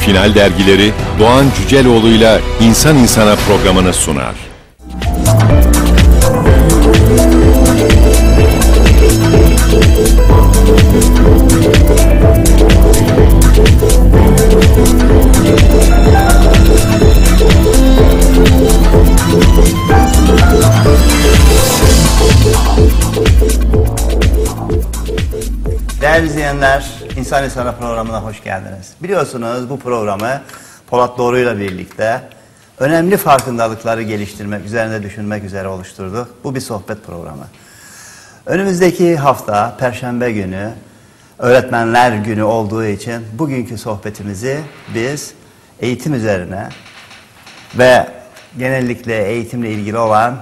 Final dergileri Doğan Cüceloğlu'yla İnsan İnsana programını sunar. Değerli izleyenler, İnsan İnsana programına hoş geldiniz. Biliyorsunuz bu programı Polat Doğru ile birlikte önemli farkındalıkları geliştirmek, üzerinde düşünmek üzere oluşturduk. Bu bir sohbet programı. Önümüzdeki hafta Perşembe günü Öğretmenler Günü olduğu için bugünkü sohbetimizi biz eğitim üzerine ve genellikle eğitimle ilgili olan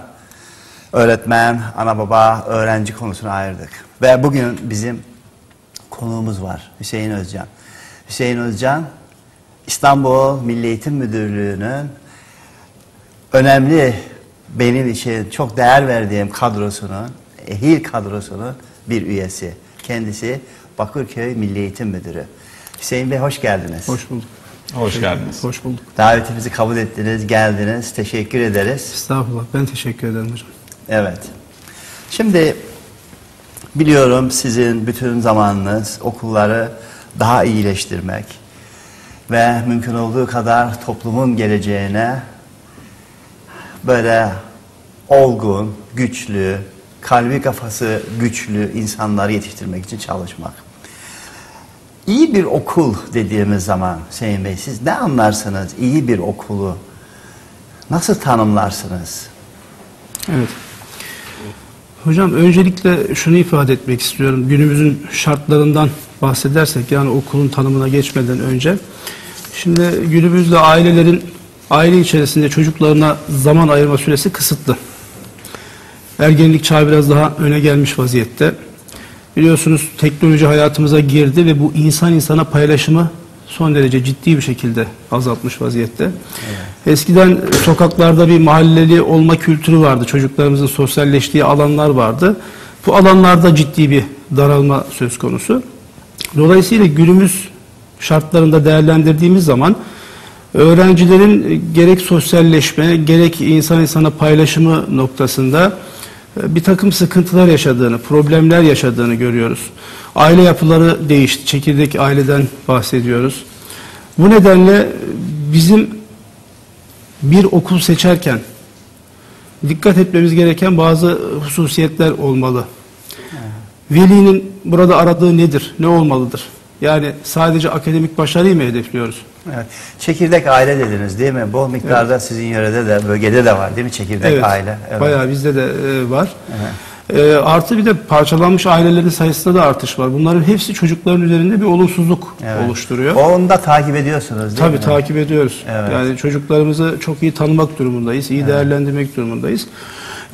öğretmen, ana baba, öğrenci konusuna ayırdık. Ve bugün bizim konuğumuz var Hüseyin Özcan. Hüseyin Özcan İstanbul Milli Eğitim Müdürlüğü'nün önemli benim için çok değer verdiğim kadrosunun, ehil kadrosunun bir üyesi. Kendisi Bakırköy Milli Eğitim Müdürü. Hüseyin Bey hoş geldiniz. Hoş bulduk. Hoş geldiniz. Hoş bulduk. Davetimizi kabul ettiniz, geldiniz. Teşekkür ederiz. Estağfurullah. Ben teşekkür ederim hocam. Evet. Şimdi biliyorum sizin bütün zamanınız okulları daha iyileştirmek ve mümkün olduğu kadar toplumun geleceğine böyle olgun, güçlü, kalbi kafası güçlü insanları yetiştirmek için çalışmak. İyi bir okul dediğimiz zaman Hüseyin Bey siz ne anlarsınız iyi bir okulu? Nasıl tanımlarsınız? Evet. Hocam öncelikle şunu ifade etmek istiyorum. Günümüzün şartlarından bahsedersek yani okulun tanımına geçmeden önce. Şimdi günümüzde ailelerin aile içerisinde çocuklarına zaman ayırma süresi kısıtlı. Ergenlik çağı biraz daha öne gelmiş vaziyette. Biliyorsunuz teknoloji hayatımıza girdi ve bu insan insana paylaşımı son derece ciddi bir şekilde azaltmış vaziyette. Eskiden sokaklarda bir mahalleli olma kültürü vardı. Çocuklarımızın sosyalleştiği alanlar vardı. Bu alanlarda ciddi bir daralma söz konusu. Dolayısıyla günümüz şartlarında değerlendirdiğimiz zaman öğrencilerin gerek sosyalleşme gerek insan insana paylaşımı noktasında bir takım sıkıntılar yaşadığını, problemler yaşadığını görüyoruz. Aile yapıları değişti. Çekirdek aileden bahsediyoruz. Bu nedenle bizim bir okul seçerken dikkat etmemiz gereken bazı hususiyetler olmalı. Velinin burada aradığı nedir? Ne olmalıdır? Yani sadece akademik başarıyı mı hedefliyoruz? Evet. Çekirdek aile dediniz değil mi? Bol miktarda sizin yörede de, bölgede de var değil mi çekirdek aile? Evet. Bayağı bizde de e, var. E, artı bir de parçalanmış ailelerin sayısında da artış var. Bunların hepsi çocukların üzerinde bir olumsuzluk Evet. oluşturuyor. Onu da takip ediyorsunuz değil Tabii mi? takip ediyoruz. Evet. Yani çocuklarımızı çok iyi tanımak durumundayız, iyi değerlendirmek durumundayız.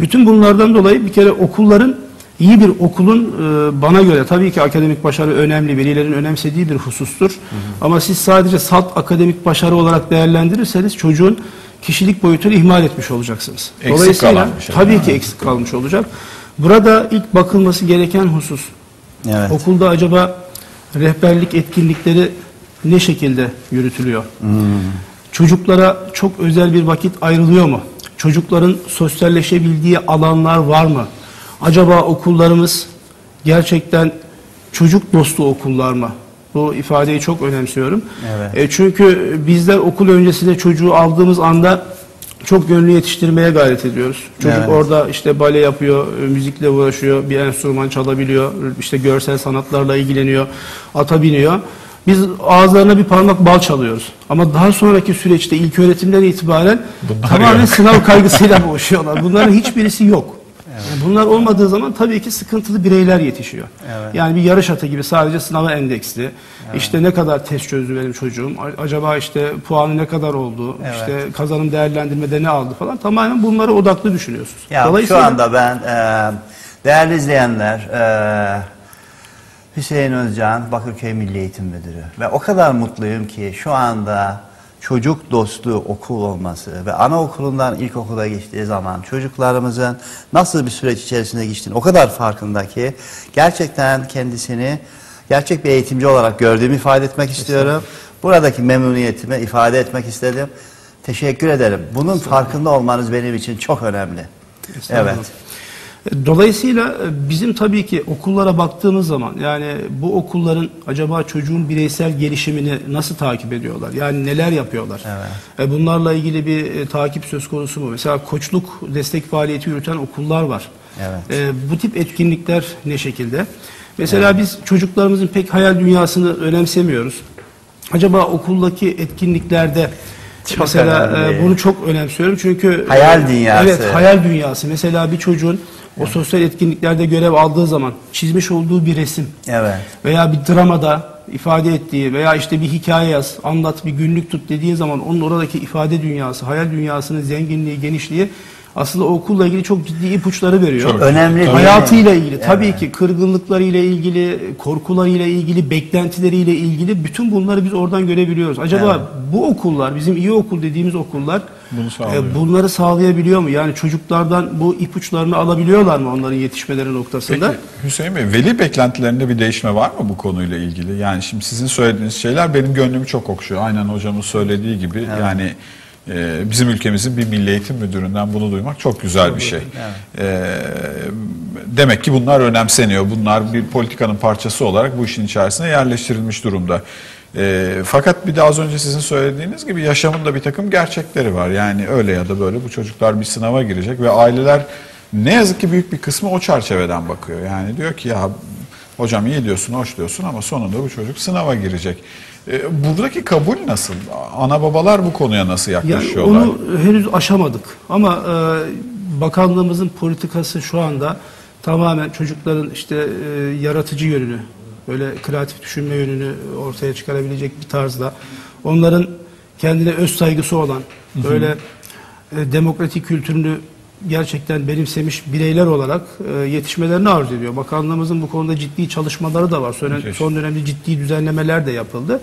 Bütün bunlardan dolayı bir kere okulların iyi bir okulun e, bana göre tabii ki akademik başarı önemli, velilerin önemsediği bir husustur. Ama siz sadece salt akademik başarı olarak değerlendirirseniz çocuğun kişilik boyutunu ihmal etmiş olacaksınız. Eksik Dolayısıyla şey. tabii ki eksik kalmış olacak. Burada ilk bakılması gereken husus Evet. Okulda acaba rehberlik etkinlikleri ne şekilde yürütülüyor? Çocuklara çok özel bir vakit ayrılıyor mu? Çocukların sosyalleşebildiği alanlar var mı? Acaba okullarımız gerçekten çocuk dostu okullar mı? Bu ifadeyi çok önemsiyorum. Evet. E, çünkü bizler okul öncesinde çocuğu aldığımız anda çok gönlü yetiştirmeye gayret ediyoruz. Çocuk Evet. orada işte bale yapıyor, müzikle uğraşıyor, bir enstrüman çalabiliyor, işte görsel sanatlarla ilgileniyor, ata biniyor. Biz ağızlarına bir parmak bal çalıyoruz. Ama daha sonraki süreçte ilk öğretimden itibaren Bunlar tamamen yok. sınav kaygısıyla boğuşuyorlar. Bunların hiçbirisi yok. Yani bunlar olmadığı zaman tabii ki sıkıntılı bireyler yetişiyor. Evet. Yani bir yarış atı gibi sadece sınava endeksli. İşte ne kadar test çözdü benim çocuğum. Acaba işte puanı ne kadar oldu? Evet. İşte kazanım değerlendirmede ne aldı falan. Tamamen bunlara odaklı düşünüyorsunuz. Ya şu anda ben e, değerli izleyenler e, Hüseyin Özcan Bakırköy Milli Eğitim Müdürü ve o kadar mutluyum ki şu anda çocuk dostu okul olması ve anaokulundan ilkokula geçtiği zaman çocuklarımızın nasıl bir süreç içerisinde geçtiğini o kadar farkında ki gerçekten kendisini gerçek bir eğitimci olarak gördüğümü ifade etmek istiyorum. Buradaki memnuniyetimi ifade etmek istedim. Teşekkür ederim. Bunun farkında olmanız benim için çok önemli. Evet. Dolayısıyla e, bizim tabii ki okullara baktığımız zaman yani bu okulların acaba çocuğun bireysel gelişimini nasıl takip ediyorlar? Yani neler yapıyorlar? Evet. E, Bunlarla ilgili bir e, takip söz konusu mu? Mesela koçluk destek faaliyeti yürüten okullar var. Evet. Bu tip etkinlikler ne şekilde? Mesela biz çocuklarımızın pek hayal dünyasını önemsemiyoruz. Acaba okuldaki etkinliklerde Çok mesela önemli. e, bunu çok önemsiyorum çünkü Hayal dünyası. Evet, hayal dünyası. Mesela bir çocuğun o sosyal etkinliklerde görev aldığı zaman çizmiş olduğu bir resim Evet. veya bir dramada ifade ettiği veya işte bir hikaye yaz, anlat, bir günlük tut dediğin zaman onun oradaki ifade dünyası, hayal dünyasının zenginliği, genişliği aslında okulla ilgili çok ciddi ipuçları veriyor. Çok önemli? Hayatıyla ilgili, tabii Evet. ki kırgınlıklarıyla ilgili, korkularıyla ilgili, beklentileriyle ilgili bütün bunları biz oradan görebiliyoruz. Acaba Evet. bu okullar, bizim iyi okul dediğimiz okullar Bunu sağlıyor. e, bunları sağlayabiliyor mu? Yani çocuklardan bu ipuçlarını alabiliyorlar mı onların yetişmeleri noktasında? Peki Hüseyin Bey, veli beklentilerinde bir değişme var mı bu konuyla ilgili? Yani şimdi sizin söylediğiniz şeyler benim gönlümü çok okşuyor. Aynen hocamın söylediği gibi yani e, bizim ülkemizin bir milli eğitim müdüründen bunu duymak çok güzel bir şey. E, demek ki bunlar önemseniyor. Bunlar bir politikanın parçası olarak bu işin içerisine yerleştirilmiş durumda. E, fakat bir de az önce sizin söylediğiniz gibi yaşamın da bir takım gerçekleri var. Yani öyle ya da böyle bu çocuklar bir sınava girecek ve aileler ne yazık ki büyük bir kısmı o çerçeveden bakıyor. Yani diyor ki ya hocam iyi diyorsun, hoş diyorsun ama sonunda bu çocuk sınava girecek. E, buradaki kabul nasıl? Ana babalar bu konuya nasıl Yani yaklaşıyorlar? onu henüz aşamadık. Ama e, bakanlığımızın politikası şu anda tamamen çocukların işte e, yaratıcı yönünü, böyle kreatif düşünme yönünü ortaya çıkarabilecek bir tarzda, onların kendine öz saygısı olan, böyle e, demokratik kültürünü gerçekten benimsemiş bireyler olarak e, yetişmelerini arzu ediyor. Bakanlığımızın bu konuda ciddi çalışmaları da var. Son, Müthiş. son dönemde ciddi düzenlemeler de yapıldı.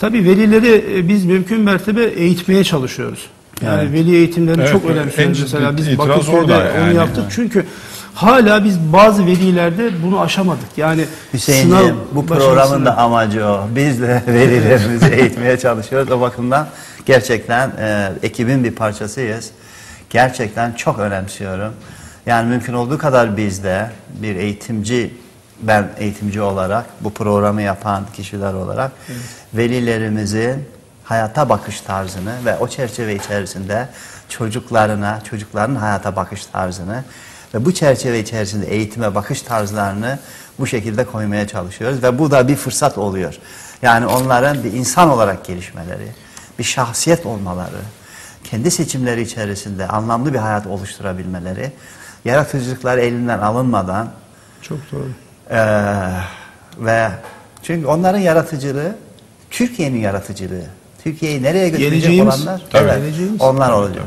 Tabii velileri e, biz mümkün mertebe eğitmeye çalışıyoruz. Yani Evet. veli eğitimlerini Evet, çok evet. önemsiyoruz. Mesela biz Bakırköy'de orada onu yani. yaptık. Çünkü hala biz bazı velilerde bunu aşamadık. Yani Hüseyin'ciğim sınav bu başarısını- programın da amacı o. Biz de velilerimizi eğitmeye çalışıyoruz. O bakımdan gerçekten e, ekibin bir parçasıyız. Gerçekten çok önemsiyorum. Yani mümkün olduğu kadar biz de bir eğitimci, ben eğitimci olarak, bu programı yapan kişiler olarak velilerimizin hayata bakış tarzını ve o çerçeve içerisinde çocuklarına, çocukların hayata bakış tarzını ve bu çerçeve içerisinde eğitime bakış tarzlarını bu şekilde koymaya çalışıyoruz ve bu da bir fırsat oluyor. Yani onların bir insan olarak gelişmeleri, bir şahsiyet olmaları, kendi seçimleri içerisinde anlamlı bir hayat oluşturabilmeleri, yaratıcılıklar elinden alınmadan Çok doğru. eee, ve çünkü onların yaratıcılığı Türkiye'nin yaratıcılığı. Türkiye'yi nereye götürecek Geleceğimiz. olanlar? Tabii. Evet, Geleceğimiz. onlar olacak.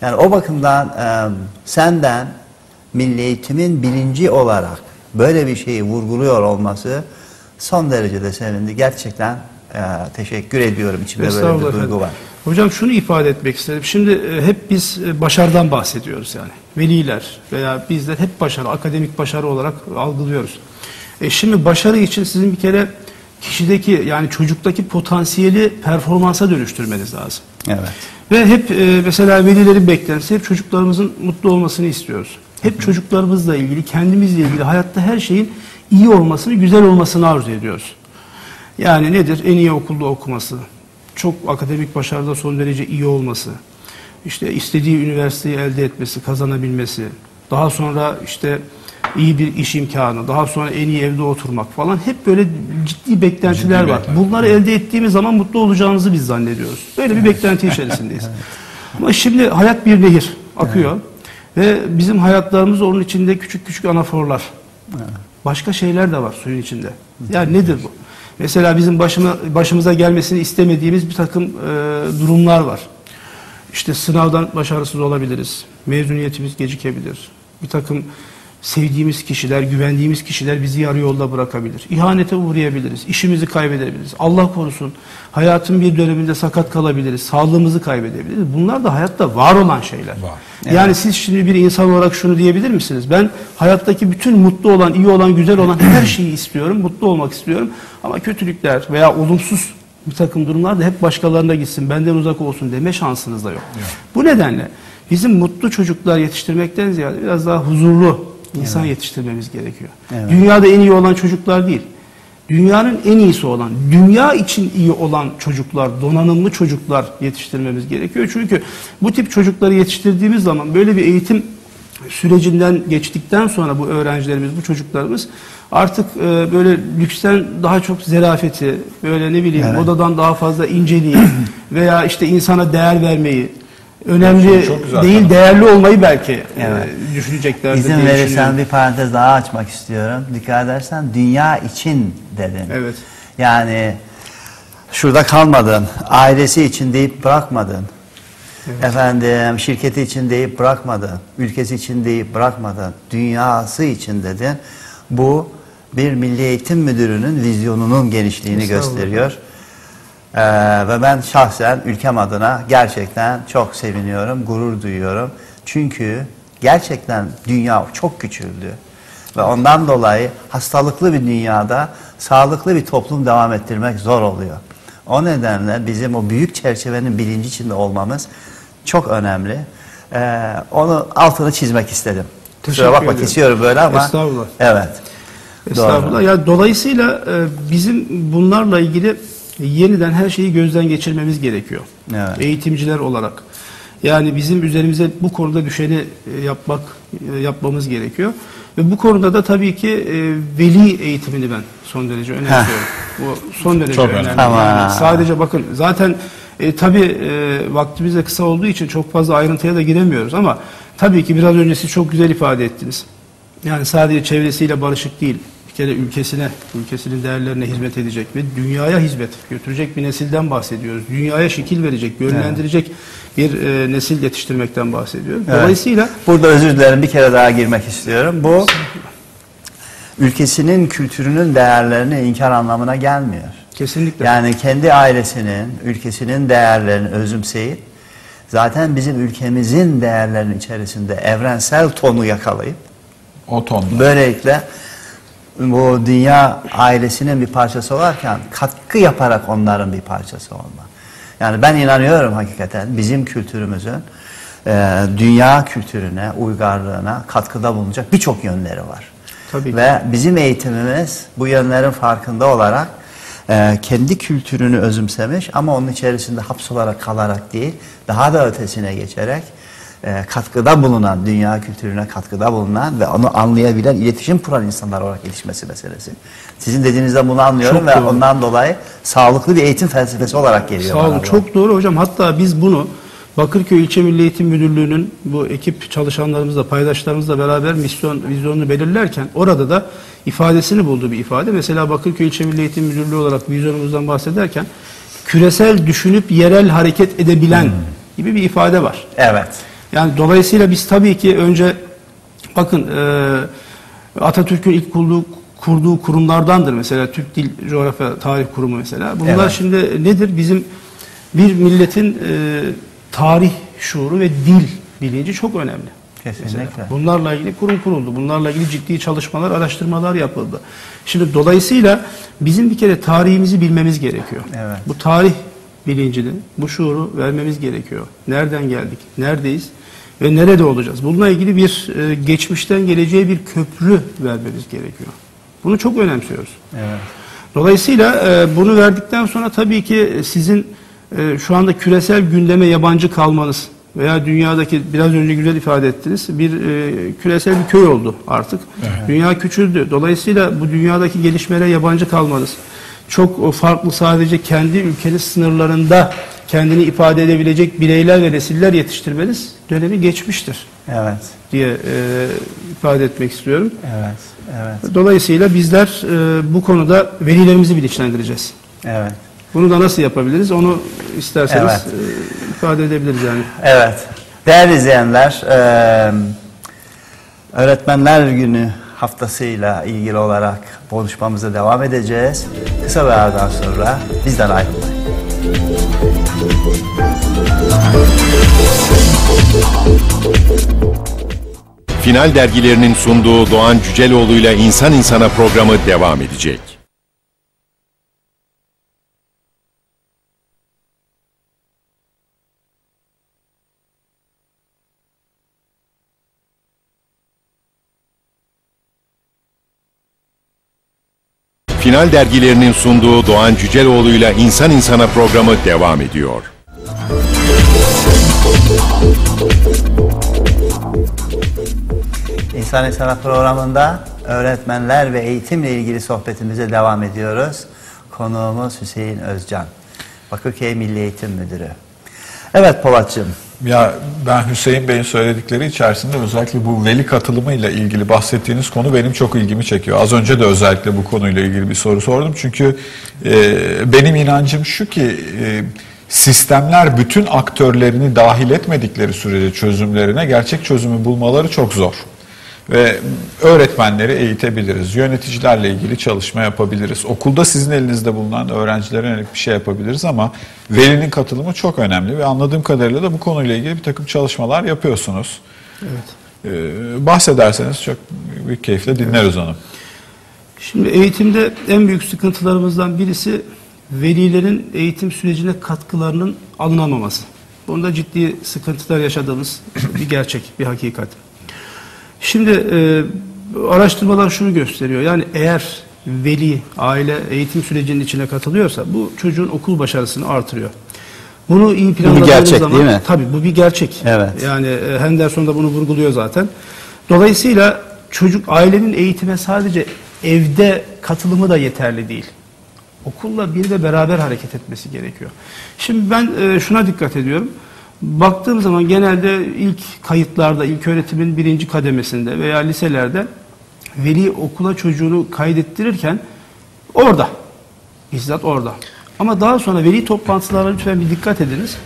Yani o bakımdan eee, senden milli eğitimin bilinci olarak böyle bir şeyi vurguluyor olması son derecede sevindi. Gerçekten eee, teşekkür ediyorum. İçimde böyle bir duygu var. Hocam şunu ifade etmek istedim. Şimdi e, hep biz e, başarıdan bahsediyoruz yani. Veliler veya bizler hep başarı, akademik başarı olarak algılıyoruz. E şimdi başarı için sizin bir kere kişideki yani çocuktaki potansiyeli performansa dönüştürmeniz lazım. Evet. Ve hep e, mesela velilerin beklentisi hep çocuklarımızın mutlu olmasını istiyoruz. Hep çocuklarımızla ilgili, kendimizle ilgili hayatta her şeyin iyi olmasını, güzel olmasını arzu ediyoruz. Yani nedir? En iyi okulda okuması, çok akademik başarıda son derece iyi olması, işte istediği üniversiteyi elde etmesi, kazanabilmesi, daha sonra işte iyi bir iş imkanı, daha sonra en iyi evde oturmak falan hep böyle ciddi beklentiler Ciddi var. beklenti. Bunları elde ettiğimiz zaman mutlu olacağımızı biz zannediyoruz. Böyle bir beklenti içerisindeyiz. Ama şimdi hayat bir nehir akıyor ve bizim hayatlarımız onun içinde küçük küçük anaforlar. Başka şeyler de var suyun içinde. Yani nedir bu? Mesela bizim başıma, başımıza gelmesini istemediğimiz bir takım e, durumlar var. İşte sınavdan başarısız olabiliriz. Mezuniyetimiz gecikebilir. Bir takım sevdiğimiz kişiler, güvendiğimiz kişiler bizi yarı yolda bırakabilir. İhanete uğrayabiliriz. işimizi kaybedebiliriz. Allah korusun hayatın bir döneminde sakat kalabiliriz. Sağlığımızı kaybedebiliriz. Bunlar da hayatta var olan şeyler. Var. Yani siz şimdi bir insan olarak şunu diyebilir misiniz? Ben hayattaki bütün mutlu olan, iyi olan, güzel olan her şeyi istiyorum, mutlu olmak istiyorum. Ama kötülükler veya olumsuz bir takım durumlarda hep başkalarına gitsin, benden uzak olsun deme şansınız da yok. Bu nedenle bizim mutlu çocuklar yetiştirmekten ziyade biraz daha huzurlu insan yetiştirmemiz gerekiyor. Evet. Dünyada en iyi olan çocuklar değil. Dünyanın en iyisi olan, dünya için iyi olan çocuklar, donanımlı çocuklar yetiştirmemiz gerekiyor. Çünkü bu tip çocukları yetiştirdiğimiz zaman böyle bir eğitim sürecinden geçtikten sonra bu öğrencilerimiz, bu çocuklarımız artık e, böyle lüksten daha çok zerafeti, böyle ne bileyim odadan daha fazla inceliği veya işte insana değer vermeyi, önemli Çok güzel değil tanım. değerli olmayı belki e, Evet. düşüneceklerdir İzin verirsen bir parantez daha açmak istiyorum. Dikkat edersen dünya için dedin. Evet. Yani şurada kalmadın. Ailesi için deyip bırakmadın. Efendim şirketi için deyip bırakmadın. Ülkesi için deyip bırakmadın. Dünyası için dedin. Bu bir Milli Eğitim Müdürü'nün vizyonunun genişliğini gösteriyor. Ee, ve ben şahsen ülkem adına gerçekten çok seviniyorum, gurur duyuyorum. Çünkü gerçekten dünya çok küçüldü. Ve ondan dolayı hastalıklı bir dünyada sağlıklı bir toplum devam ettirmek zor oluyor. O nedenle bizim o büyük çerçevenin bilinci içinde olmamız çok önemli. Ee, onu altını çizmek istedim. Kusura Teşekkür bakma ederim. kesiyorum böyle ama. Estağfurullah. Evet. Estağfurullah. Doğru. Ya dolayısıyla e, bizim bunlarla ilgili yeniden her şeyi gözden geçirmemiz gerekiyor. Evet. Eğitimciler olarak. Yani bizim üzerimize bu konuda düşeni e, yapmak e, yapmamız gerekiyor. Ve bu konuda da tabii ki e, veli eğitimini ben son derece önemsiyorum. Bu son derece Çok önemli. önemli. Tamam. Yani sadece bakın zaten e, tabii e, vaktimiz de kısa olduğu için çok fazla ayrıntıya da giremiyoruz ama tabii ki biraz önce siz çok güzel ifade ettiniz. Yani sadece çevresiyle barışık değil, bir kere ülkesine, ülkesinin değerlerine hizmet edecek ve dünyaya hizmet götürecek bir nesilden bahsediyoruz. Dünyaya şekil verecek, yönlendirecek bir e, nesil yetiştirmekten bahsediyoruz. Evet. Dolayısıyla Burada özür dilerim bir kere daha girmek istiyorum. Bu ülkesinin kültürünün değerlerini inkar anlamına gelmiyor. kesinlikle Yani kendi ailesinin, ülkesinin değerlerini özümseyip zaten bizim ülkemizin değerlerinin içerisinde evrensel tonu yakalayıp O tonda. böylelikle bu dünya ailesinin bir parçası olarken katkı yaparak onların bir parçası olma. Yani ben inanıyorum hakikaten bizim kültürümüzün e, dünya kültürüne, uygarlığına katkıda bulunacak birçok yönleri var. Tabii ki. Ve bizim eğitimimiz bu yönlerin farkında olarak e, kendi kültürünü özümsemiş ama onun içerisinde hapsolarak kalarak değil, daha da ötesine geçerek e, katkıda bulunan, dünya kültürüne katkıda bulunan ve onu anlayabilen, iletişim kuran insanlar olarak yetişmesi meselesi. Sizin dediğinizde bunu anlıyorum Çok ve doğru. ondan dolayı sağlıklı bir eğitim felsefesi olarak geliyor Sağ olun. Çok doğru hocam. Hatta biz bunu Bakırköy İlçe Milli Eğitim Müdürlüğü'nün bu ekip çalışanlarımızla, paydaşlarımızla beraber misyon, vizyonunu belirlerken orada da ifadesini bulduğu bir ifade. Mesela Bakırköy İlçe Milli Eğitim Müdürlüğü olarak vizyonumuzdan bahsederken küresel düşünüp yerel hareket edebilen Hmm. gibi bir ifade var. Evet. Yani dolayısıyla biz tabii ki önce bakın e, Atatürk'ün ilk kurduğu, kurduğu kurumlardandır mesela Türk Dil Coğrafya Tarih Kurumu mesela. Bunlar Evet. şimdi nedir? Bizim bir milletin e, tarih şuuru ve dil bilinci çok önemli. Kesinlikle. Mesela bunlarla ilgili kurum kuruldu. Bunlarla ilgili ciddi çalışmalar, araştırmalar yapıldı. Şimdi dolayısıyla bizim bir kere tarihimizi bilmemiz gerekiyor. Evet. Bu tarih bilincini, bu şuuru vermemiz gerekiyor. Nereden geldik, neredeyiz ve nerede olacağız? Bununla ilgili bir e, geçmişten geleceğe bir köprü vermemiz gerekiyor. Bunu çok önemsiyoruz. Evet. Dolayısıyla e, bunu verdikten sonra tabii ki sizin e, şu anda küresel gündeme yabancı kalmanız veya dünyadaki biraz önce güzel ifade ettiniz bir e, küresel bir köy oldu artık. Dünya küçüldü. Dolayısıyla bu dünyadaki gelişmelere yabancı kalmanız çok farklı sadece kendi ülkeniz sınırlarında kendini ifade edebilecek bireyler ve nesiller yetiştirmeniz dönemi geçmiştir Evet. diye e, ifade etmek istiyorum. Evet. Evet. Dolayısıyla bizler e, bu konuda velilerimizi bilinçlendireceğiz. Evet. Bunu da nasıl yapabiliriz? Onu isterseniz Evet. e, ifade edebiliriz yani. Evet. Değerli izleyenler, eee, Öğretmenler Günü haftasıyla ilgili olarak konuşmamıza devam edeceğiz. Kısa bir aradan sonra bizden ayrılmayın. Final dergilerinin sunduğu Doğan Cüceloğlu'yla İnsan İnsana programı devam edecek. Final dergilerinin sunduğu Doğan Cüceloğlu'yla İnsan İnsana programı devam ediyor. İnsan İnsana programında öğretmenler ve eğitimle ilgili sohbetimize devam ediyoruz. Konuğumuz Hüseyin Özcan, Bakırköy Milli Eğitim Müdürü. Evet Polatcığım, Ya ben Hüseyin Bey'in söyledikleri içerisinde özellikle bu veli katılımıyla ilgili bahsettiğiniz konu benim çok ilgimi çekiyor. Az önce de özellikle bu konuyla ilgili bir soru sordum. Çünkü e, benim inancım şu ki e, sistemler bütün aktörlerini dahil etmedikleri sürece çözümlerine gerçek çözümü bulmaları çok zor. Ve öğretmenleri eğitebiliriz, yöneticilerle ilgili çalışma yapabiliriz. Okulda sizin elinizde bulunan öğrencilere yönelik bir şey yapabiliriz ama velinin katılımı çok önemli ve anladığım kadarıyla da bu konuyla ilgili bir takım çalışmalar yapıyorsunuz. Evet. Ee, bahsederseniz çok büyük keyifle dinleriz onu. Şimdi eğitimde en büyük sıkıntılarımızdan birisi velilerin eğitim sürecine katkılarının alınamaması. Bunda ciddi sıkıntılar yaşadığımız bir gerçek, bir hakikat. Şimdi e, araştırmalar şunu gösteriyor. Yani eğer veli, aile eğitim sürecinin içine katılıyorsa bu çocuğun okul başarısını artırıyor. Bunu iyi planladığınız gerçek, zaman değil mi? tabii bu bir gerçek. Evet. Yani e, Henderson da bunu vurguluyor zaten. Dolayısıyla çocuk ailenin eğitime sadece evde katılımı da yeterli değil. Okulla bir de beraber hareket etmesi gerekiyor. Şimdi ben e, şuna dikkat ediyorum. Baktığım zaman genelde ilk kayıtlarda, ilk öğretimin birinci kademesinde veya liselerde veli okula çocuğunu kaydettirirken orada, bizzat orada. Ama daha sonra veli toplantılarına lütfen bir dikkat ediniz.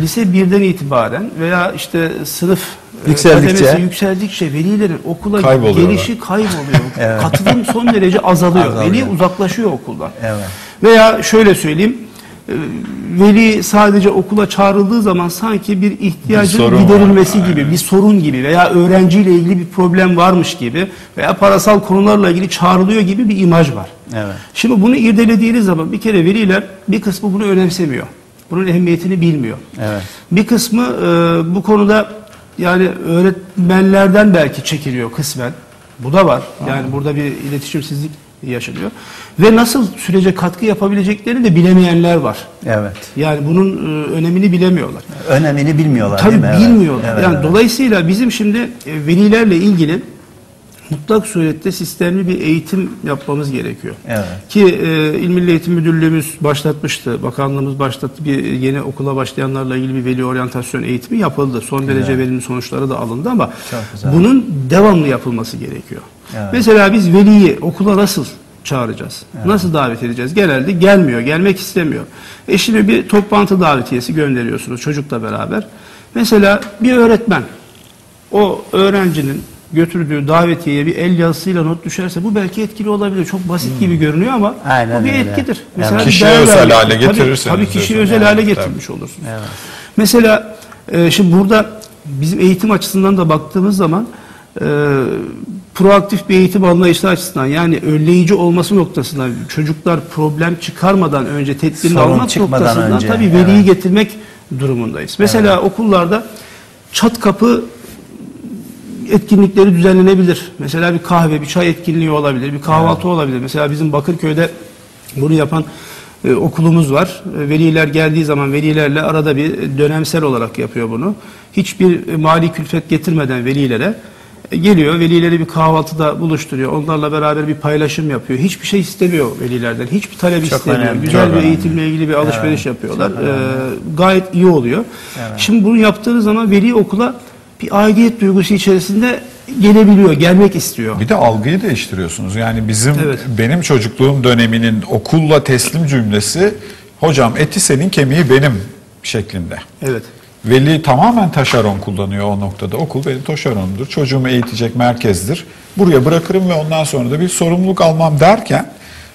Lise 1'den itibaren veya işte sınıf e, Yükseldikçe. kademesi yükseldikçe velilerin okula gelişi kayboluyor. Katılım son derece azalıyor. Azalıyor. Veli uzaklaşıyor okuldan. Evet. Veya şöyle söyleyeyim, veli sadece okula çağrıldığı zaman sanki bir ihtiyacın Bir giderilmesi var, gibi, bir sorun gibi veya öğrenciyle ilgili bir problem varmış gibi veya parasal konularla ilgili çağrılıyor gibi bir imaj var. Evet. Şimdi bunu irdelediğiniz zaman bir kere veliler bir kısmı bunu önemsemiyor. Bunun ehemmiyetini bilmiyor. Evet. Bir kısmı e, bu konuda yani öğretmenlerden belki çekiliyor kısmen. Bu da var. Yani burada bir iletişimsizlik yaşanıyor. Ve nasıl sürece katkı yapabileceklerini de bilemeyenler var. evet. Yani bunun e, önemini bilemiyorlar. Önemini bilmiyorlar Tabii değil mi? Evet. bilmiyorlar. Evet, yani evet. dolayısıyla bizim şimdi e, velilerle ilgili mutlak surette sistemli bir eğitim yapmamız gerekiyor. Evet. Ki e, İl Milli Eğitim Müdürlüğümüz başlatmıştı, bakanlığımız başlattı. Bir yeni okula başlayanlarla ilgili bir veli oryantasyon eğitimi yapıldı. Son derece verimli sonuçları da alındı ama bunun devamlı yapılması gerekiyor. Evet. Mesela biz veliyi okula nasıl çağıracağız? Nasıl davet edeceğiz? Genelde gelmiyor, gelmek istemiyor. E şimdi bir toplantı davetiyesi gönderiyorsunuz çocukla beraber. Mesela bir öğretmen o öğrencinin götürdüğü davetiyeye bir el yazısıyla not düşerse bu belki etkili olabilir. Çok basit gibi görünüyor ama Hmm. Aynen bu bir öyle. etkidir. Evet. Mesela bir Kişiye özel vermek. hale Tabii- getirirseniz Tabii, kişiye diyorsun. özel hale Evet, getirmiş olursunuz. Mesela e, şimdi burada bizim eğitim açısından da baktığımız zaman e, proaktif bir eğitim anlayışı açısından yani önleyici olması noktasından çocuklar problem çıkarmadan önce tedbirini Sorun almak noktasından önce, tabii veliyi evet. getirmek durumundayız. Mesela okullarda çat kapı etkinlikleri düzenlenebilir. Mesela bir kahve, bir çay etkinliği olabilir, bir kahvaltı olabilir. Mesela bizim Bakırköy'de bunu yapan e, okulumuz var. E, veliler geldiği zaman velilerle arada bir dönemsel olarak yapıyor bunu. Hiçbir e, mali külfet getirmeden velilere geliyor, velileri bir kahvaltıda buluşturuyor. Onlarla beraber bir paylaşım yapıyor. Hiçbir şey istemiyor velilerden. Hiçbir talep Çok istemiyor. önemli, Güzel bir önemli. eğitimle ilgili bir alışveriş yapıyorlar. E, gayet iyi oluyor. Şimdi bunu yaptığınız zaman veli okula bir aidiyet duygusu içerisinde gelebiliyor, gelmek istiyor. Bir de algıyı değiştiriyorsunuz. Yani bizim Evet. benim çocukluğum döneminin okulla teslim cümlesi hocam eti senin kemiği benim şeklinde. Evet. Veli tamamen taşeron kullanıyor o noktada. Okul benim taşeronumdur. Çocuğumu eğitecek merkezdir. Buraya bırakırım ve ondan sonra da bir sorumluluk almam derken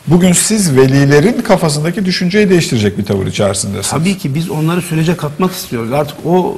bugün siz velilerin kafasındaki düşünceyi değiştirecek bir tavır içerisindesiniz. Tabii ki biz onları sürece katmak istiyoruz. Artık o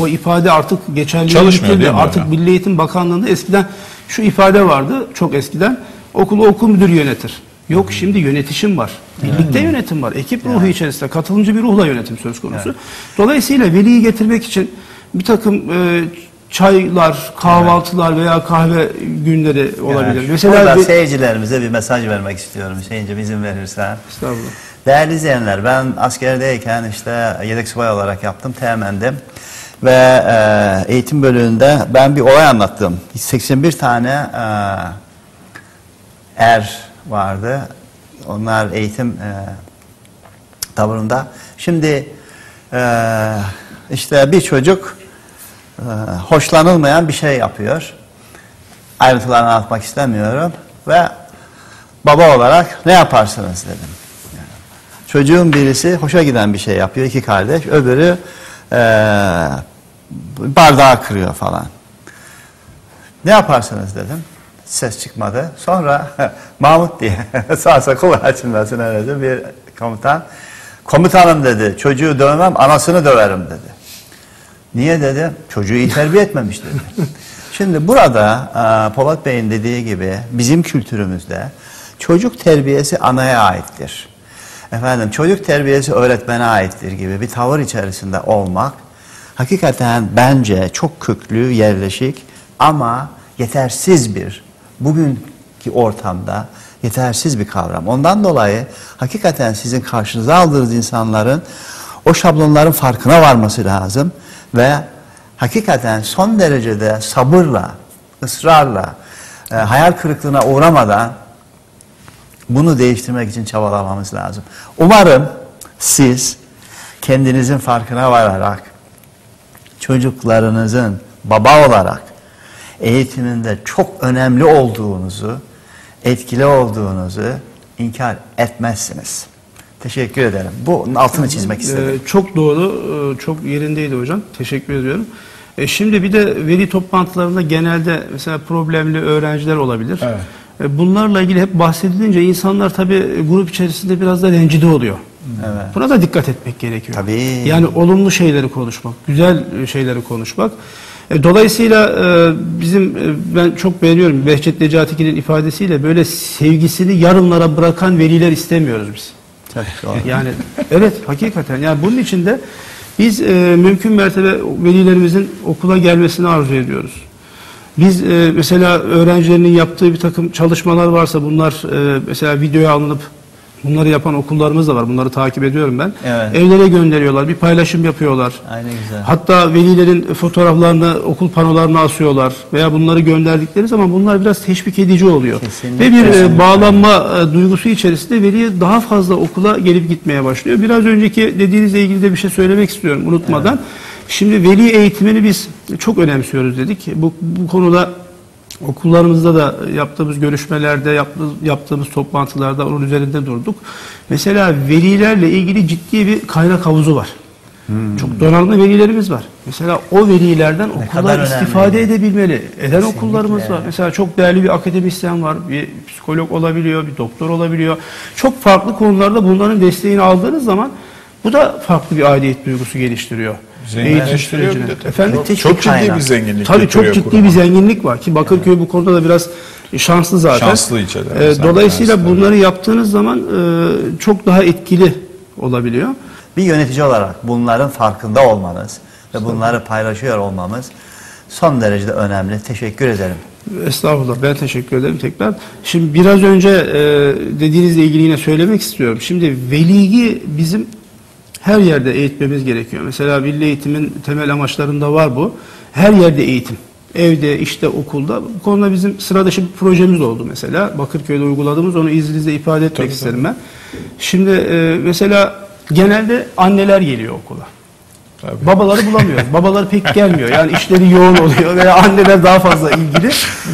o ifade artık geçerli Çalışmıyor değil mi Artık hocam? Milli Eğitim Bakanlığı'nda eskiden şu ifade vardı çok eskiden. Okulu okul müdürü yönetir. Yok şimdi yönetişim var. Birlikte yönetim var. Ekip ruhu içerisinde katılımcı bir ruhla yönetim söz konusu. Dolayısıyla veliyi getirmek için bir takım e, çaylar, kahvaltılar veya kahve günleri olabilir. Evet. Mesela Burada bir- seyircilerimize bir mesaj vermek istiyorum Hüseyin'cim izin verirsen. Estağfurullah. Değerli izleyenler ben askerdeyken işte yedek subay olarak yaptım temendim. Ve e, eğitim bölümünde ben bir olay anlattım. 81 tane e, er vardı. Onlar eğitim e, taburunda. Şimdi e, işte bir çocuk e, hoşlanılmayan bir şey yapıyor. Ayrıntılarını anlatmak istemiyorum. Ve baba olarak ne yaparsınız dedim. Çocuğun birisi hoşa giden bir şey yapıyor iki kardeş. Öbürü eee bardağı kırıyor falan. Ne yaparsınız dedim. Ses çıkmadı. Sonra Mahmut diye sağ sakal açılmasın herhalde bir komutan. Komutanım dedi çocuğu dövmem anasını döverim dedi. Niye dedi? Çocuğu iyi terbiye etmemiş dedi. Şimdi burada e, Polat Bey'in dediği gibi bizim kültürümüzde çocuk terbiyesi anaya aittir. Efendim çocuk terbiyesi öğretmene aittir gibi bir tavır içerisinde olmak hakikaten bence çok köklü, yerleşik ama yetersiz bir bugünkü ortamda yetersiz bir kavram. Ondan dolayı hakikaten sizin karşınıza aldığınız insanların o şablonların farkına varması lazım ve hakikaten son derecede sabırla, ısrarla, e, hayal kırıklığına uğramadan bunu değiştirmek için çabalamamız lazım. Umarım siz kendinizin farkına vararak çocuklarınızın baba olarak eğitiminde çok önemli olduğunuzu, etkili olduğunuzu inkar etmezsiniz. Teşekkür ederim. Bunun altını çizmek istedim. Ee, çok doğru, e, çok yerindeydi hocam. Teşekkür ediyorum. E, şimdi bir de veli toplantılarında genelde mesela problemli öğrenciler olabilir. Evet. E, bunlarla ilgili hep bahsedilince insanlar tabii grup içerisinde biraz da rencide oluyor. Evet. Buna da dikkat etmek gerekiyor. Tabii. Yani olumlu şeyleri konuşmak, güzel şeyleri konuşmak. E, Dolayısıyla e, bizim e, ben çok beğeniyorum Behçet Necatigil'in ifadesiyle böyle sevgisini yarınlara bırakan veliler istemiyoruz biz. Yani evet hakikaten yani bunun için de biz e, mümkün mertebe velilerimizin okula gelmesini arzu ediyoruz. Biz e, mesela öğrencilerinin yaptığı bir takım çalışmalar varsa bunlar e, mesela videoya alınıp bunları yapan okullarımız da var. Bunları takip ediyorum ben. Evet. Evlere gönderiyorlar, bir paylaşım yapıyorlar. Aynen güzel. Hatta velilerin fotoğraflarını okul panolarına asıyorlar veya bunları gönderdikleri zaman bunlar biraz teşvik edici oluyor. Kesinlikle. Ve bir e, Kesinlikle. bağlanma e, duygusu içerisinde veli daha fazla okula gelip gitmeye başlıyor. Biraz önceki dediğinizle ilgili de bir şey söylemek istiyorum unutmadan. Şimdi veli eğitimini biz çok önemsiyoruz dedik. Bu, bu konuda okullarımızda da yaptığımız görüşmelerde, yaptığımız, yaptığımız toplantılarda onun üzerinde durduk. Mesela velilerle ilgili ciddi bir kaynak havuzu var. Çok donanımlı velilerimiz var. Mesela o velilerden kadar okullar önemli. istifade edebilmeli. Eden Kesinlikle. okullarımız var. Mesela çok değerli bir akademisyen var, bir psikolog olabiliyor, bir doktor olabiliyor. Çok farklı konularda bunların desteğini aldığınız zaman bu da farklı bir aidiyet duygusu geliştiriyor. Zenginleştiriyor bir sürecine. de tabii. Efendim? Çok bir ciddi kaynak. bir zenginlik Tabii çok ciddi kuruma. bir zenginlik var ki Bakırköy bu konuda da biraz şanslı zaten. Şanslı Ee, mesela dolayısıyla tanesi, bunları yaptığınız zaman e, çok daha etkili olabiliyor. Bir yönetici olarak bunların farkında olmanız ve bunları paylaşıyor olmamız son derecede önemli. Teşekkür ederim. Estağfurullah ben teşekkür ederim tekrar. Şimdi biraz önce e, dediğinizle ilgili yine söylemek istiyorum. Şimdi veliyi bizim her yerde eğitmemiz gerekiyor. Mesela milli eğitimin temel amaçlarında var bu. Her yerde eğitim. Evde, işte, okulda. Bu konuda bizim sıra dışı bir projemiz oldu mesela. Bakırköy'de uyguladığımız onu izninizle ifade etmek Tabii, isterim ben. Şimdi e, mesela genelde anneler geliyor okula. Tabii. Babaları bulamıyoruz. Babalar pek gelmiyor. Yani işleri yoğun oluyor veya anneler daha fazla ilgili.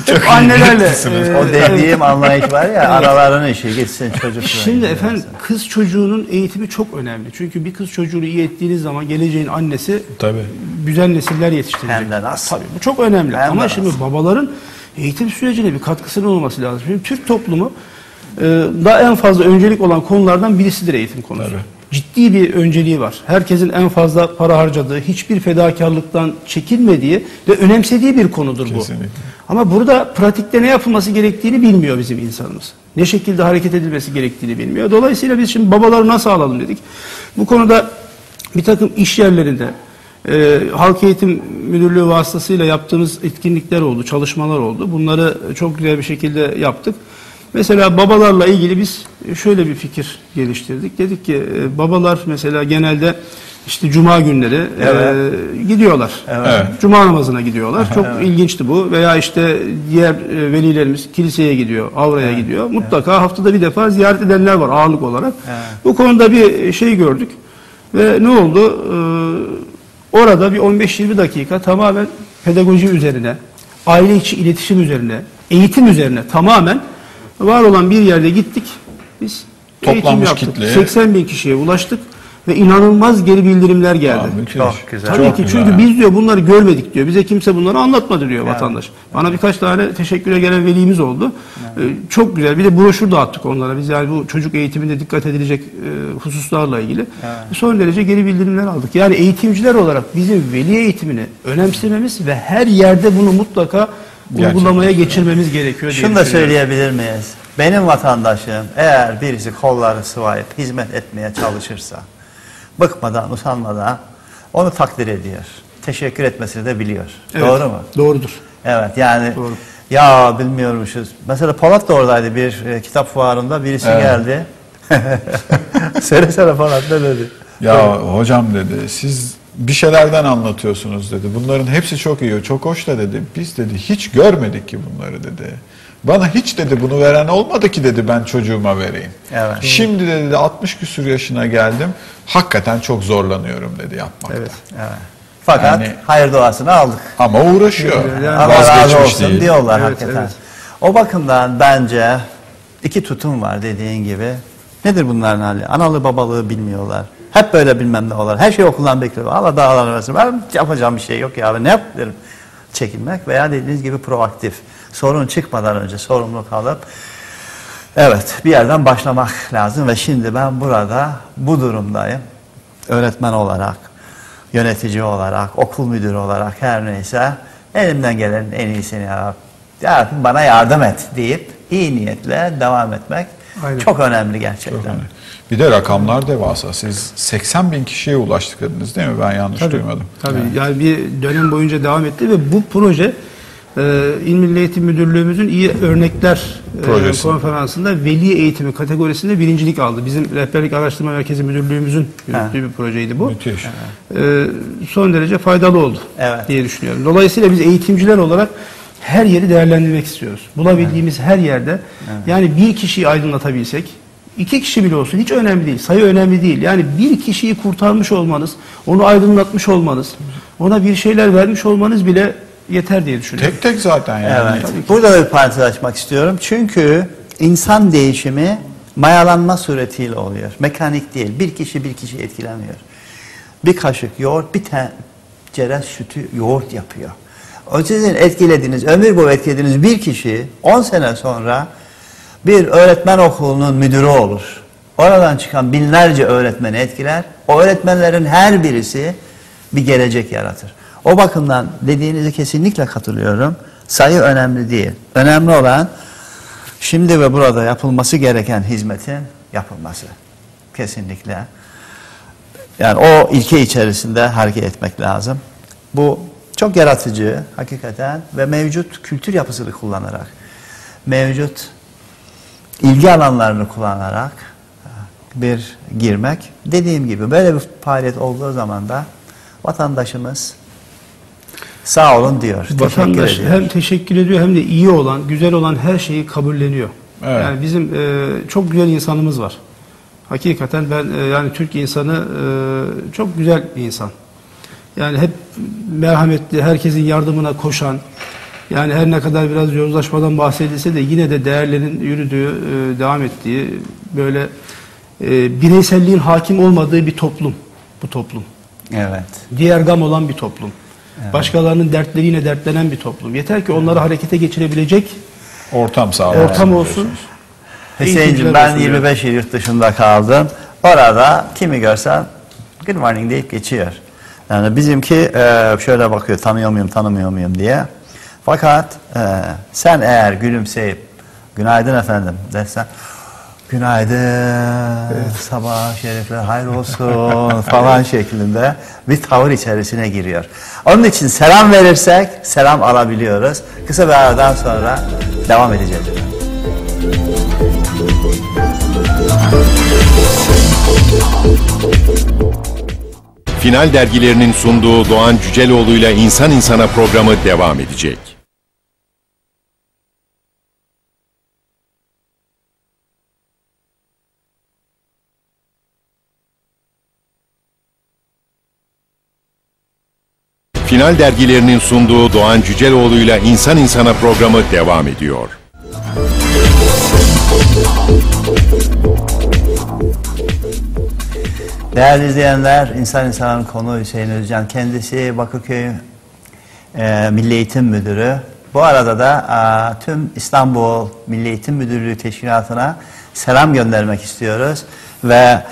Hep annelerle. e, O dediğim anlayış var ya aralarının işi gitsin çocuklar. Şimdi efendim kız çocuğunun eğitimi çok önemli. Çünkü bir kız çocuğunu iyi ettiğiniz zaman geleceğin annesi Tabii. güzel nesiller yetiştirecek. Hem de nasıl? Tabii bu çok önemli. Hem de Ama şimdi nasıl? babaların eğitim sürecine bir katkısının olması lazım. Şimdi Türk toplumu e, da en fazla öncelik olan konulardan birisidir eğitim konusu. Tabii. Ciddi bir önceliği var. Herkesin en fazla para harcadığı, hiçbir fedakarlıktan çekinmediği ve önemsediği bir konudur bu. Kesinlikle. Ama burada pratikte ne yapılması gerektiğini bilmiyor bizim insanımız. Ne şekilde hareket edilmesi gerektiğini bilmiyor. Dolayısıyla biz şimdi babaları nasıl alalım dedik. Bu konuda bir takım iş yerlerinde e, Halk Eğitim Müdürlüğü vasıtasıyla yaptığımız etkinlikler oldu, çalışmalar oldu. Bunları çok güzel bir şekilde yaptık. Mesela babalarla ilgili biz şöyle bir fikir geliştirdik. Dedik ki e, babalar mesela genelde işte cuma günleri e, Evet. gidiyorlar. Evet. Cuma namazına gidiyorlar. Çok ilginçti bu. Veya işte diğer e, velilerimiz kiliseye gidiyor, avraya gidiyor. Mutlaka haftada bir defa ziyaret edenler var ağırlık olarak. Bu konuda bir şey gördük. Ve ne oldu? Ee, orada bir 15-20 dakika tamamen pedagoji üzerine, aile içi iletişim üzerine, eğitim üzerine tamamen var olan bir yerde gittik. Biz Toplanmış yaptık. kitleye. 80 bin kişiye ulaştık ve inanılmaz geri bildirimler geldi. Aa, müthiş. Çok güzel. Tabii Çok ki güzel. çünkü biz diyor bunları görmedik diyor. Bize kimse bunları anlatmadı diyor vatandaş. Bana birkaç tane teşekküre gelen velimiz oldu. Ee, çok güzel. Bir de broşür dağıttık onlara. Biz yani bu çocuk eğitiminde dikkat edilecek e, hususlarla ilgili. Son derece geri bildirimler aldık. Yani eğitimciler olarak bizim veli eğitimini önemsememiz ve her yerde bunu mutlaka Gerçekten. uygulamaya geçirmemiz gerekiyor diye Şunu da söyleyebilir miyiz? Benim vatandaşım eğer birisi kolları sıvayıp hizmet etmeye çalışırsa, bıkmadan, usanmadan onu takdir ediyor. Teşekkür etmesini de biliyor. Evet, Doğru mu? Doğrudur. Evet yani Doğru. ya bilmiyormuşuz. Mesela Polat da oradaydı bir e, kitap fuarında birisi Evet. geldi. Söylesene Polat ne dedi? Ya hocam dedi siz bir şeylerden anlatıyorsunuz dedi. Bunların hepsi çok iyi, çok hoş da dedi. Biz dedi hiç görmedik ki bunları dedi. Bana hiç dedi bunu veren olmadı ki dedi ben çocuğuma vereyim. Evet. Şimdi dedi 60 küsur yaşına geldim. Hakikaten çok zorlanıyorum dedi yapmakta. Evet. Evet. Fakat Yani- hayır duasını aldık. Ama uğraşıyor. Yani Allah razı olsun değil. diyorlar Evet, hakikaten. evet. O bakımdan bence iki tutum var dediğin gibi. Nedir bunların hali? Analı babalığı bilmiyorlar. Hep böyle bilmem ne olar. Her şey okuldan bekliyor. Allah dağlar arasında. Ben yapacağım bir şey yok ya. Ne yapabilirim? Çekinmek veya dediğiniz gibi proaktif. Sorun çıkmadan önce sorumluluk alıp Evet, bir yerden başlamak lazım ve şimdi ben burada bu durumdayım. Öğretmen olarak, yönetici olarak, okul müdürü olarak her neyse elimden gelenin en iyisini yap. Ya bana yardım et deyip iyi niyetle devam etmek Aynen. çok önemli gerçekten. Çok önemli. Bir de rakamlar devasa. Siz 80 bin kişiye ulaştık dediniz değil mi? Ben yanlış Tabii, duymadım. Tabii. Yani bir dönem boyunca devam etti ve bu proje e, İl Milli Eğitim Müdürlüğümüzün iyi örnekler e, konferansında veli eğitimi kategorisinde birincilik aldı. Bizim Rehberlik Araştırma Merkezi Müdürlüğümüzün yürüttüğü bir projeydi bu. Müthiş. E, son derece faydalı oldu Evet. diye düşünüyorum. Dolayısıyla biz eğitimciler olarak her yeri değerlendirmek istiyoruz. Bulabildiğimiz her yerde yani bir kişiyi aydınlatabilsek, iki kişi bile olsun hiç önemli değil. Sayı önemli değil. Yani bir kişiyi kurtarmış olmanız, onu aydınlatmış olmanız, ona bir şeyler vermiş olmanız bile yeter diye düşünüyorum. Tek tek zaten yani. Evet. Burada da bir parantez açmak istiyorum. Çünkü insan değişimi mayalanma suretiyle oluyor. Mekanik değil. Bir kişi bir kişi etkilemiyor. Bir kaşık yoğurt bir tencere sütü yoğurt yapıyor. O sizin etkilediğiniz, ömür boyu etkilediğiniz bir kişi 10 sene sonra bir öğretmen okulunun müdürü olur. Oradan çıkan binlerce öğretmeni etkiler. O öğretmenlerin her birisi bir gelecek yaratır. O bakımdan dediğinize kesinlikle katılıyorum. Sayı önemli değil. Önemli olan şimdi ve burada yapılması gereken hizmetin yapılması. Kesinlikle. Yani o ilke içerisinde hareket etmek lazım. Bu çok yaratıcı hakikaten ve mevcut kültür yapısını kullanarak, mevcut ilgi alanlarını kullanarak bir girmek. Dediğim gibi böyle bir faaliyet olduğu zaman da vatandaşımız sağ olun diyor. Teşekkür Vatandaş ediyor. hem teşekkür ediyor hem de iyi olan, güzel olan her şeyi kabulleniyor. Evet. Yani bizim e, çok güzel insanımız var. Hakikaten ben e, yani Türk insanı e, çok güzel bir insan. Yani hep merhametli, herkesin yardımına koşan, yani her ne kadar biraz yozlaşmadan bahsedilse de yine de değerlerin yürüdüğü, e, devam ettiği böyle e, bireyselliğin hakim olmadığı bir toplum bu toplum. Evet. Diğer gam olan bir toplum. Başkalarının dertleriyle dertlenen bir toplum. Yeter ki onları harekete geçirebilecek Ortam sağlamak. ortam olsun. Hüseyin'cim ben olsun diyor. 25 yıl yurt dışında kaldım. Orada kimi görsem good morning deyip geçiyor. Yani bizimki e, şöyle bakıyor tanıyor muyum tanımıyor muyum diye. Fakat e, sen eğer gülümseyip günaydın efendim dersen günaydın, sabah şerifler hayır olsun falan şeklinde bir tavır içerisine giriyor. Onun için selam verirsek selam alabiliyoruz. Kısa bir aradan sonra devam edeceğiz. Final dergilerinin sunduğu Doğan Cüceloğlu'yla İnsan İnsana programı devam edecek. Final dergilerinin sunduğu Doğan Cüceloğlu'yla İnsan İnsana programı devam ediyor. Değerli izleyenler, İnsan İnsan'ın konu Hüseyin Özcan. Kendisi Bakırköy e, Milli Eğitim Müdürü. Bu arada da e, tüm İstanbul Milli Eğitim Müdürlüğü Teşkilatı'na selam göndermek istiyoruz. Ve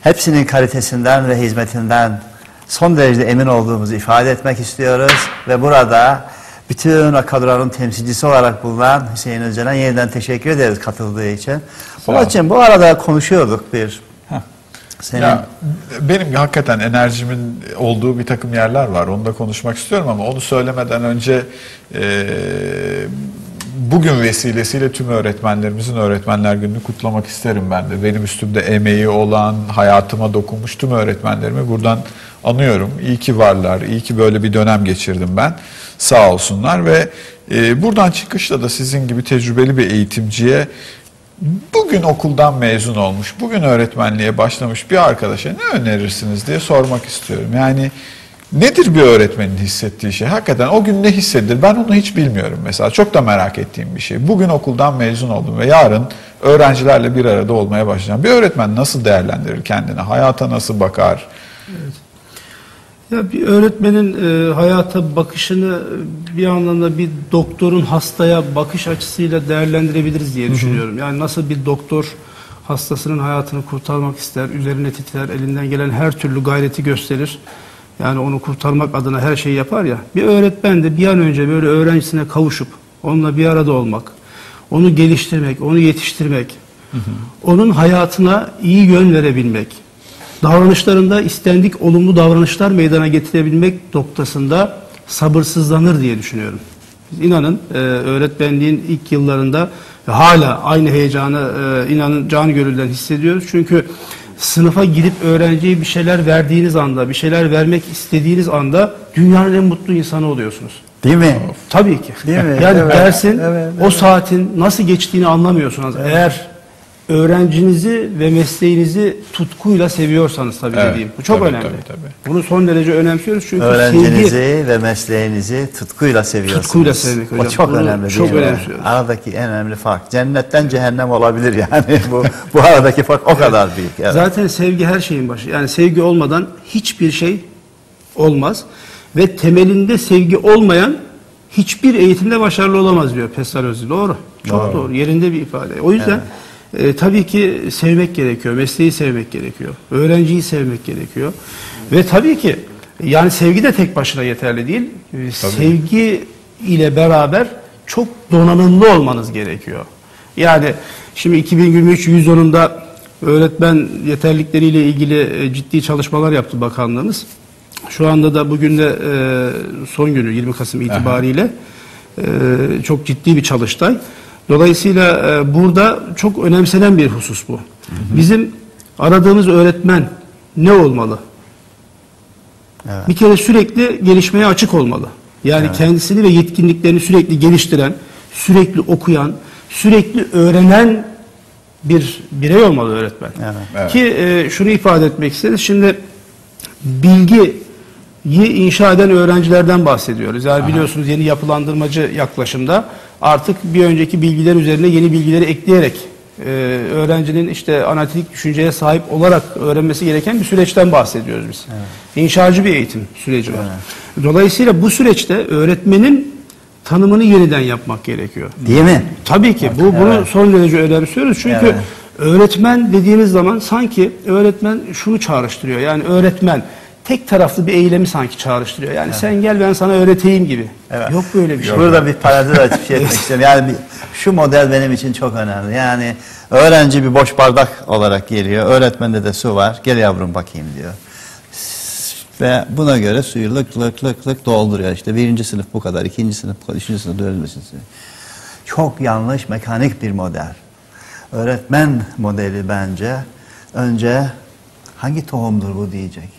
hepsinin kalitesinden ve hizmetinden son derece emin olduğumuzu ifade etmek istiyoruz. Ve burada bütün o kadronun temsilcisi olarak bulunan Hüseyin Özcan'a yeniden teşekkür ederiz katıldığı için. Onun için bu arada konuşuyorduk bir senin Ya, benim hakikaten enerjimin olduğu bir takım yerler var. Onu da konuşmak istiyorum ama onu söylemeden önce e, bugün vesilesiyle tüm öğretmenlerimizin Öğretmenler Günü'nü kutlamak isterim ben de. Benim üstümde emeği olan, hayatıma dokunmuş tüm öğretmenlerimi buradan anıyorum. İyi ki varlar, iyi ki böyle bir dönem geçirdim ben. Sağ olsunlar ve e, buradan çıkışta da sizin gibi tecrübeli bir eğitimciye Bugün okuldan mezun olmuş, bugün öğretmenliğe başlamış bir arkadaşa ne önerirsiniz diye sormak istiyorum. Yani nedir bir öğretmenin hissettiği şey? Hakikaten o gün ne hissedilir? Ben onu hiç bilmiyorum mesela. Çok da merak ettiğim bir şey. Bugün okuldan mezun oldum ve yarın öğrencilerle bir arada olmaya başlayacağım. Bir öğretmen nasıl değerlendirir kendini? Hayata nasıl bakar? Ya bir öğretmenin e, hayata bakışını bir anlamda bir doktorun hastaya bakış açısıyla değerlendirebiliriz diye düşünüyorum. Yani nasıl bir doktor hastasının hayatını kurtarmak ister, üzerine titrer, elinden gelen her türlü gayreti gösterir. Yani onu kurtarmak adına her şeyi yapar ya. Bir öğretmen de bir an önce böyle öğrencisine kavuşup onunla bir arada olmak, onu geliştirmek, onu yetiştirmek, onun hayatına iyi yön verebilmek, davranışlarında istendik olumlu davranışlar meydana getirebilmek noktasında sabırsızlanır diye düşünüyorum. İnanın e, öğretmenliğin ilk yıllarında hala aynı heyecanı e, inanın can gönülden hissediyoruz. Çünkü sınıfa girip öğrenciye bir şeyler verdiğiniz anda, bir şeyler vermek istediğiniz anda dünyanın en mutlu insanı oluyorsunuz. değil mi? Tabii ki. Değil mi? Yani Evet, dersin evet, o saatin nasıl geçtiğini anlamıyorsunuz. Eğer öğrencinizi ve mesleğinizi tutkuyla seviyorsanız tabii Evet, dediğim. Bu çok tabii, önemli. tabii, tabii. Bunu son derece önemsiyoruz çünkü Öğrencinizi sevgi ve mesleğinizi tutkuyla seviyorsunuz. Tutkuyla sevmek hocam. O çok Bunu önemli çok önemsiyoruz. Aradaki en önemli fark. Cennetten cehennem olabilir yani. bu, bu aradaki fark o kadar büyük. Evet. zaten sevgi her şeyin başı. Yani sevgi olmadan hiçbir şey olmaz ve temelinde sevgi olmayan hiçbir eğitimde başarılı olamaz diyor Pestalozzi. Doğru. Çok doğru. Yerinde bir ifade. O yüzden e, tabii ki sevmek gerekiyor. Mesleği sevmek gerekiyor. Öğrenciyi sevmek gerekiyor. Ve tabii ki yani sevgi de tek başına yeterli değil. E, Sevgi ile beraber çok donanımlı olmanız gerekiyor. Yani şimdi 2023 110'unda öğretmen yeterlikleriyle ilgili e, ciddi çalışmalar yaptı bakanlığımız. Şu anda da bugün de e, son günü 20 Kasım itibariyle e, çok ciddi bir çalıştay. Dolayısıyla e, burada çok önemsenen bir husus bu. Bizim aradığımız öğretmen ne olmalı? Bir kere sürekli gelişmeye açık olmalı. Yani kendisini ve yetkinliklerini sürekli geliştiren, sürekli okuyan, sürekli öğrenen bir birey olmalı öğretmen. Evet. Ki e, şunu ifade etmek isteriz. Şimdi bilgiyi inşa eden öğrencilerden bahsediyoruz. Yani biliyorsunuz yeni yapılandırmacı yaklaşımda artık bir önceki bilgiler üzerine yeni bilgileri ekleyerek e, öğrencinin işte analitik düşünceye sahip olarak öğrenmesi gereken bir süreçten bahsediyoruz biz. İnşacı bir eğitim süreci var. Dolayısıyla bu süreçte öğretmenin tanımını yeniden yapmak gerekiyor. Değil mi? Tabii ki bu bunu son derece önemsiyoruz. Çünkü Evet. öğretmen dediğimiz zaman sanki öğretmen şunu çağrıştırıyor. Yani öğretmen tek taraflı bir eylemi sanki çağrıştırıyor. Yani sen gel ben sana öğreteyim gibi. Evet. Yok böyle bir şey. Burada bir parantez açıp şey etmek istiyorum. Yani bir, şu model benim için çok önemli. Yani Öğrenci bir boş bardak olarak geliyor. Öğretmende de su var. Gel yavrum bakayım diyor. Ve buna göre suyu lık lık lık lık dolduruyor. İşte birinci sınıf bu kadar, ikinci sınıf bu kadar, üçüncü sınıf, dördüncü sınıf. Çok yanlış mekanik bir model. Öğretmen modeli bence önce hangi tohumdur bu diyecek.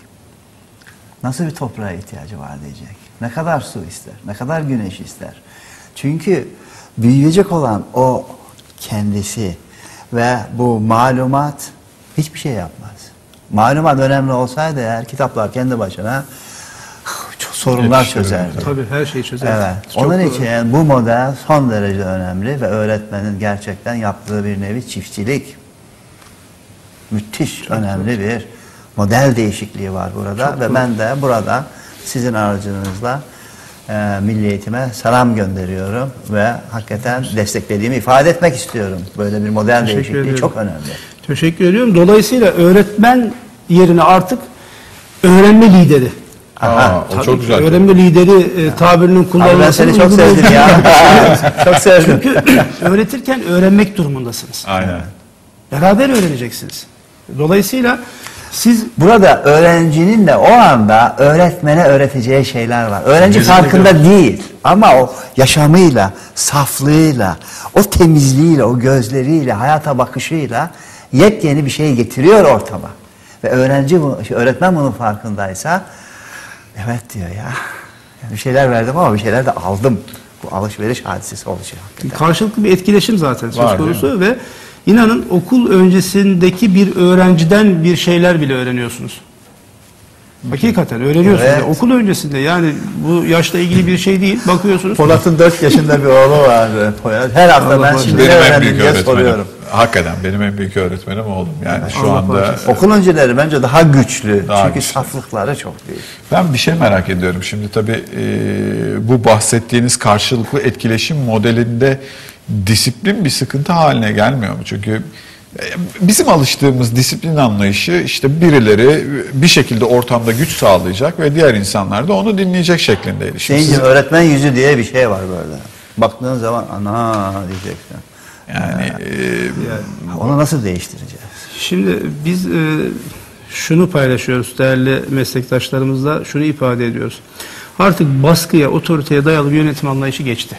Nasıl bir toprağa ihtiyacı var diyecek. Ne kadar su ister, ne kadar güneş ister. Çünkü büyüyecek olan o kendisi ve bu malumat hiçbir şey yapmaz. Malumat önemli olsaydı eğer kitaplar kendi başına çok sorunlar Yetiştirir. çözerdi. Tabii her şeyi çözer. Evet. Çok Onun için bu model son derece önemli ve öğretmenin gerçekten yaptığı bir nevi çiftçilik. Müthiş önemli bir model değişikliği var burada ve ben de burada sizin aracınızla e, milli eğitime selam gönderiyorum ve hakikaten desteklediğimi ifade etmek istiyorum. Böyle bir model Teşekkür değişikliği ediyorum. çok önemli. Teşekkür ediyorum. Dolayısıyla öğretmen yerine artık öğrenme lideri. Aa, o çok güzel. Öğrenme lideri e, tabirinin Abi ben kullanılması. seni çok sevdim ya. çok sevdim. Çünkü öğretirken öğrenmek durumundasınız. Aynen. Beraber öğreneceksiniz. Dolayısıyla siz Burada öğrencinin de o anda öğretmene öğreteceği şeyler var. Öğrenci Kesinlikle. farkında değil ama o yaşamıyla, saflığıyla, o temizliğiyle, o gözleriyle, hayata bakışıyla yepyeni bir şey getiriyor ortama. Ve öğrenci, şey, öğretmen bunun farkındaysa evet diyor ya bir şeyler verdim ama bir şeyler de aldım. Bu alışveriş hadisesi olacak. hakikaten. karşılıklı bir etkileşim zaten söz Var, konusu ve inanın okul öncesindeki bir öğrenciden bir şeyler bile öğreniyorsunuz. Hakikaten öğreniyorsunuz. Evet. Okul öncesinde yani bu yaşla ilgili bir şey değil. Bakıyorsunuz. Polat'ın 4 yaşında bir oğlu vardı. Polat. Her hafta Allah ben şimdi Benim en büyük öğretmenim. soruyorum. Hakikaten benim en büyük öğretmenim oğlum. Yani şu Allah anda bağışlasın. Okul önceleri bence daha güçlü. Daha Çünkü güçlü. saflıkları çok büyük. Ben bir şey merak ediyorum. Şimdi tabii e, bu bahsettiğiniz karşılıklı etkileşim modelinde disiplin bir sıkıntı haline gelmiyor mu? Çünkü e, bizim alıştığımız disiplin anlayışı işte birileri bir şekilde ortamda güç sağlayacak ve diğer insanlar da onu dinleyecek şeklindeydi. Şimdi Şeyince sizin- öğretmen yüzü diye bir şey var böyle. Baktığın zaman ana diyeceksin. yani e, Onu nasıl değiştireceğiz? Şimdi biz e, şunu paylaşıyoruz değerli meslektaşlarımızla şunu ifade ediyoruz. Artık baskıya, otoriteye dayalı bir yönetim anlayışı geçti.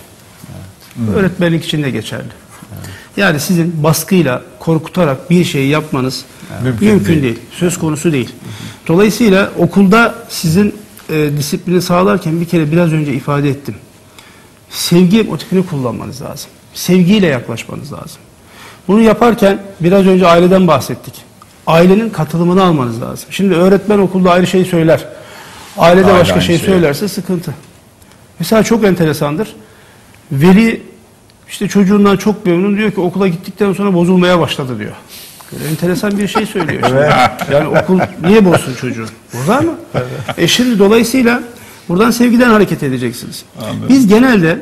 Öğretmenlik için de geçerli. Yani sizin baskıyla, korkutarak bir şeyi yapmanız Mümkün mümkün, değil. değil. Söz konusu değil. Dolayısıyla okulda sizin e, disiplini sağlarken bir kere biraz önce ifade ettim. Sevgi motifini kullanmanız lazım. Sevgiyle yaklaşmanız lazım. Bunu yaparken biraz önce aileden bahsettik. Ailenin katılımını almanız lazım. Şimdi öğretmen okulda ayrı şey söyler. Ailede Aile başka şey şey. söylerse sıkıntı. Mesela çok enteresandır. Veli işte çocuğundan çok memnun diyor ki okula gittikten sonra bozulmaya başladı diyor. Böyle enteresan bir şey söylüyor. şimdi. Yani okul niye bozsun çocuğu? Bozar mı? E şimdi dolayısıyla buradan sevgiden hareket edeceksiniz. Biz genelde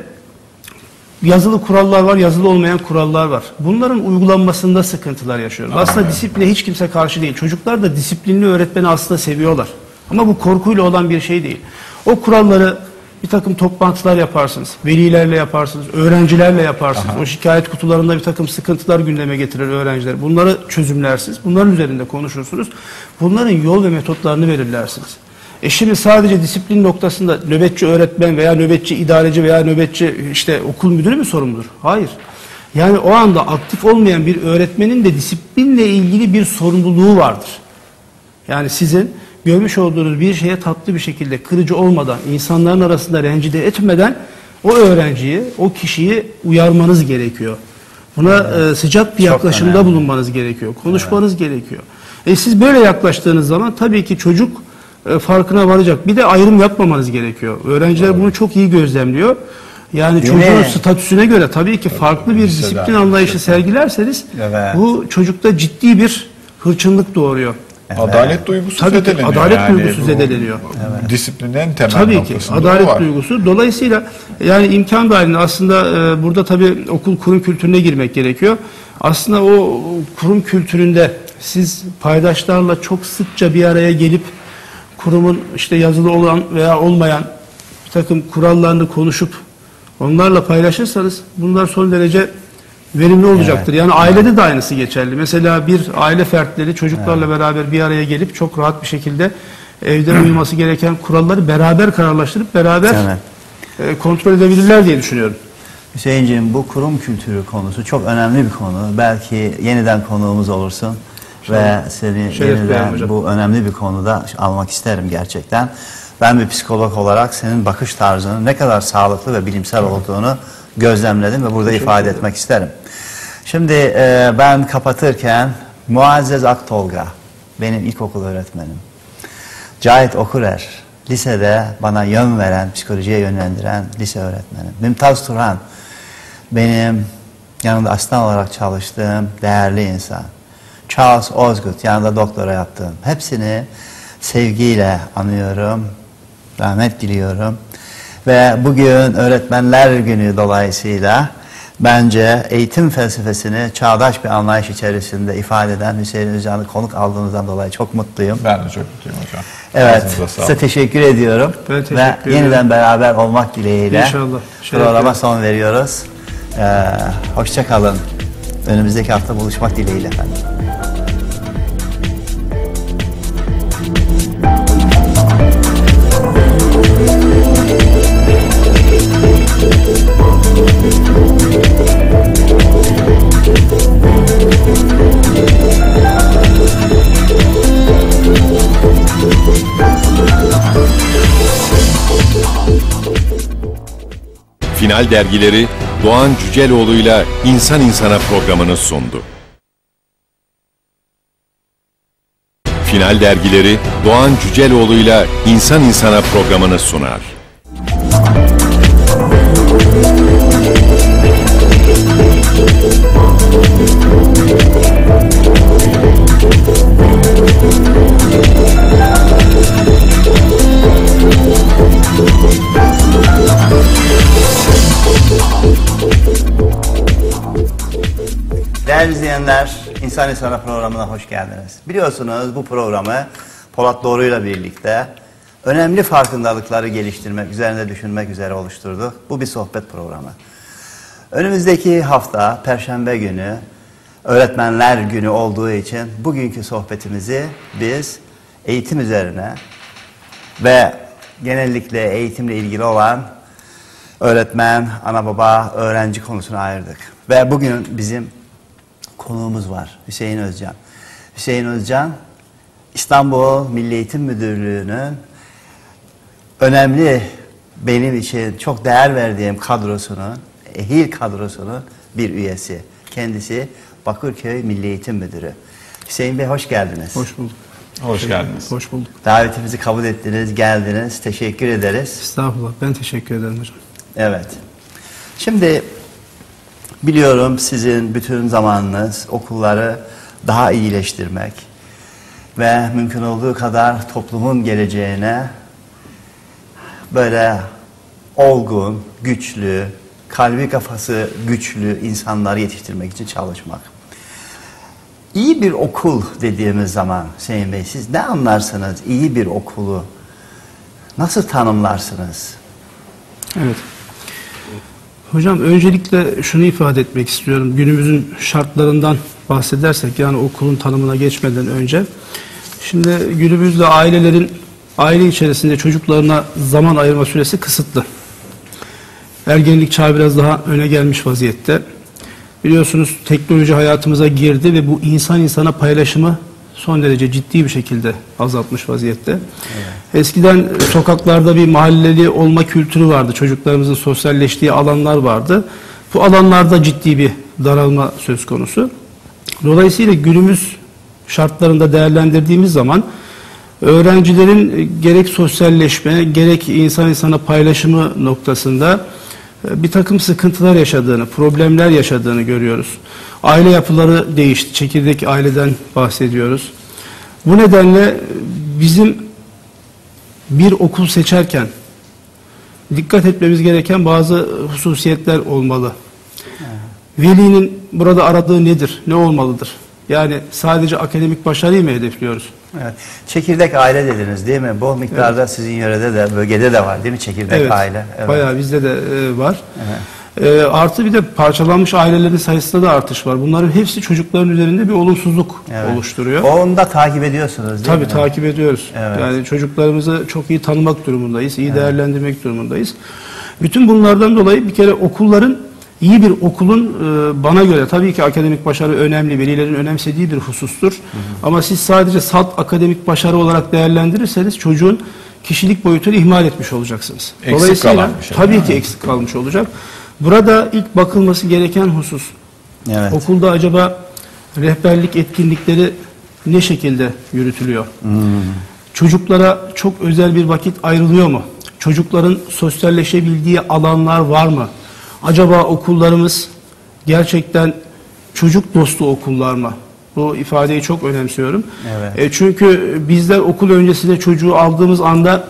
yazılı kurallar var, yazılı olmayan kurallar var. Bunların uygulanmasında sıkıntılar yaşıyoruz. Aslında disipline hiç kimse karşı değil. Çocuklar da disiplinli öğretmeni aslında seviyorlar. Ama bu korkuyla olan bir şey değil. O kuralları bir takım toplantılar yaparsınız, velilerle yaparsınız, öğrencilerle yaparsınız. O şikayet kutularında bir takım sıkıntılar gündeme getirir öğrenciler. Bunları çözümlersiniz, bunların üzerinde konuşursunuz. Bunların yol ve metotlarını belirlersiniz. E şimdi sadece disiplin noktasında nöbetçi öğretmen veya nöbetçi idareci veya nöbetçi işte okul müdürü mü sorumludur? Hayır. Yani o anda aktif olmayan bir öğretmenin de disiplinle ilgili bir sorumluluğu vardır. Yani sizin görmüş olduğunuz bir şeye tatlı bir şekilde kırıcı olmadan, insanların arasında rencide etmeden o öğrenciyi, o kişiyi uyarmanız gerekiyor. Buna e, sıcak bir Çok yaklaşımda önemli. bulunmanız gerekiyor. Konuşmanız gerekiyor. E siz böyle yaklaştığınız zaman tabii ki çocuk e, farkına varacak. Bir de ayrım yapmamanız gerekiyor. Öğrenciler bunu çok iyi gözlemliyor. Yani Değil çocuğun mi? statüsüne göre tabii ki farklı bir disiplin anlayışı sergilerseniz Evet. bu çocukta ciddi bir hırçınlık doğuruyor. Adalet duygusu Tabii ki, zedeleniyor. adalet Yani duygusu zedeleniyor. Disiplinin en temel Tabii ki adalet var. duygusu. Dolayısıyla yani imkan dahilinde aslında e, burada tabii okul kurum kültürüne girmek gerekiyor. Aslında o kurum kültüründe siz paydaşlarla çok sıkça bir araya gelip kurumun işte yazılı olan veya olmayan bir takım kurallarını konuşup onlarla paylaşırsanız bunlar son derece verimli olacaktır. Yani ailede de aynısı geçerli. Mesela bir aile fertleri çocuklarla beraber bir araya gelip çok rahat bir şekilde evde uyulması gereken kuralları beraber kararlaştırıp beraber Evet. e, kontrol edebilirler diye düşünüyorum. Hüseyin'ciğim bu kurum kültürü konusu çok önemli bir konu. Belki yeniden konuğumuz olursun ve seni yeniden bu önemli bir konuda almak isterim gerçekten. Ben bir psikolog olarak senin bakış tarzının ne kadar sağlıklı ve bilimsel olduğunu gözlemledim ve burada ifade etmek isterim. Şimdi e, ben kapatırken Muazzez Aktolga benim ilkokul öğretmenim. Cahit Okurer, lisede bana yön veren, psikolojiye yönlendiren lise öğretmenim. Mümtaz Turhan, benim yanında asistan olarak çalıştığım değerli insan. Charles Osgood, yanında doktora yaptığım. Hepsini sevgiyle anıyorum, rahmet diliyorum. Ve bugün Öğretmenler Günü dolayısıyla bence eğitim felsefesini çağdaş bir anlayış içerisinde ifade eden Hüseyin Özcan'ı konuk aldığınızdan dolayı çok mutluyum. Ben de çok mutluyum hocam. Evet, size teşekkür ediyorum. Ben teşekkür Ve ederim. yeniden beraber olmak dileğiyle İnşallah. Şeref programa son veriyoruz. Ee, hoşça kalın. Önümüzdeki hafta buluşmak dileğiyle efendim. Final dergileri Doğan Cüceloğlu'yla İnsan İnsana programını sundu. Final dergileri Doğan Cüceloğlu'yla İnsan İnsana programını sunar. Değerli izleyenler, İnsan İnsana programına hoş geldiniz. Biliyorsunuz bu programı Polat Doğru'yla birlikte önemli farkındalıkları geliştirmek, üzerinde düşünmek üzere oluşturduk. Bu bir sohbet programı. Önümüzdeki hafta, Perşembe günü, Öğretmenler Günü olduğu için bugünkü sohbetimizi biz eğitim üzerine ve genellikle eğitimle ilgili olan öğretmen, ana baba, öğrenci konusuna ayırdık. Ve bugün bizim konuğumuz var Hüseyin Özcan. Hüseyin Özcan İstanbul Milli Eğitim Müdürlüğü'nün önemli benim için çok değer verdiğim kadrosunun, ehil kadrosunun bir üyesi. Kendisi Bakırköy Milli Eğitim Müdürü. Hüseyin Bey hoş geldiniz. Hoş bulduk. Hoş geldiniz. Hoş bulduk. Davetimizi kabul ettiniz, geldiniz. Teşekkür ederiz. Estağfurullah. Ben teşekkür ederim hocam. Evet. Şimdi biliyorum sizin bütün zamanınız okulları daha iyileştirmek ve mümkün olduğu kadar toplumun geleceğine böyle olgun, güçlü, kalbi kafası güçlü insanları yetiştirmek için çalışmak. İyi bir okul dediğimiz zaman Hüseyin Bey siz ne anlarsınız iyi bir okulu? Nasıl tanımlarsınız? Evet. Hocam öncelikle şunu ifade etmek istiyorum. Günümüzün şartlarından bahsedersek yani okulun tanımına geçmeden önce. Şimdi günümüzde ailelerin aile içerisinde çocuklarına zaman ayırma süresi kısıtlı. Ergenlik çağı biraz daha öne gelmiş vaziyette. Biliyorsunuz teknoloji hayatımıza girdi ve bu insan insana paylaşımı son derece ciddi bir şekilde azaltmış vaziyette. Eskiden sokaklarda bir mahalleli olma kültürü vardı. Çocuklarımızın sosyalleştiği alanlar vardı. Bu alanlarda ciddi bir daralma söz konusu. Dolayısıyla günümüz şartlarında değerlendirdiğimiz zaman öğrencilerin gerek sosyalleşme gerek insan insana paylaşımı noktasında bir takım sıkıntılar yaşadığını, problemler yaşadığını görüyoruz. Aile yapıları değişti. Çekirdek aileden bahsediyoruz. Bu nedenle e, bizim bir okul seçerken dikkat etmemiz gereken bazı hususiyetler olmalı. Velinin burada aradığı nedir? Ne olmalıdır? Yani sadece akademik başarıyı mı hedefliyoruz? Evet. Çekirdek aile dediniz değil mi? Bol miktarda sizin yörede de, bölgede de var değil mi çekirdek aile? Evet. Bayağı bizde de e, var. E, artı bir de parçalanmış ailelerin sayısında da artış var. Bunların hepsi çocukların üzerinde bir olumsuzluk Evet. oluşturuyor. Onu da takip ediyorsunuz değil Tabii mi? takip ediyoruz. Evet. Yani çocuklarımızı çok iyi tanımak durumundayız, iyi değerlendirmek durumundayız. Bütün bunlardan dolayı bir kere okulların iyi bir okulun e, bana göre tabii ki akademik başarı önemli, velilerin önemsediği bir husustur. Ama siz sadece salt akademik başarı olarak değerlendirirseniz çocuğun kişilik boyutunu ihmal etmiş olacaksınız. Eksik bir şey, tabii değil ki eksik kalmış olacak. Burada ilk bakılması gereken husus Evet. Okulda acaba rehberlik etkinlikleri ne şekilde yürütülüyor? Çocuklara çok özel bir vakit ayrılıyor mu? Çocukların sosyalleşebildiği alanlar var mı? Acaba okullarımız gerçekten çocuk dostu okullar mı? Bu ifadeyi çok önemsiyorum. Evet. E, çünkü bizler okul öncesinde çocuğu aldığımız anda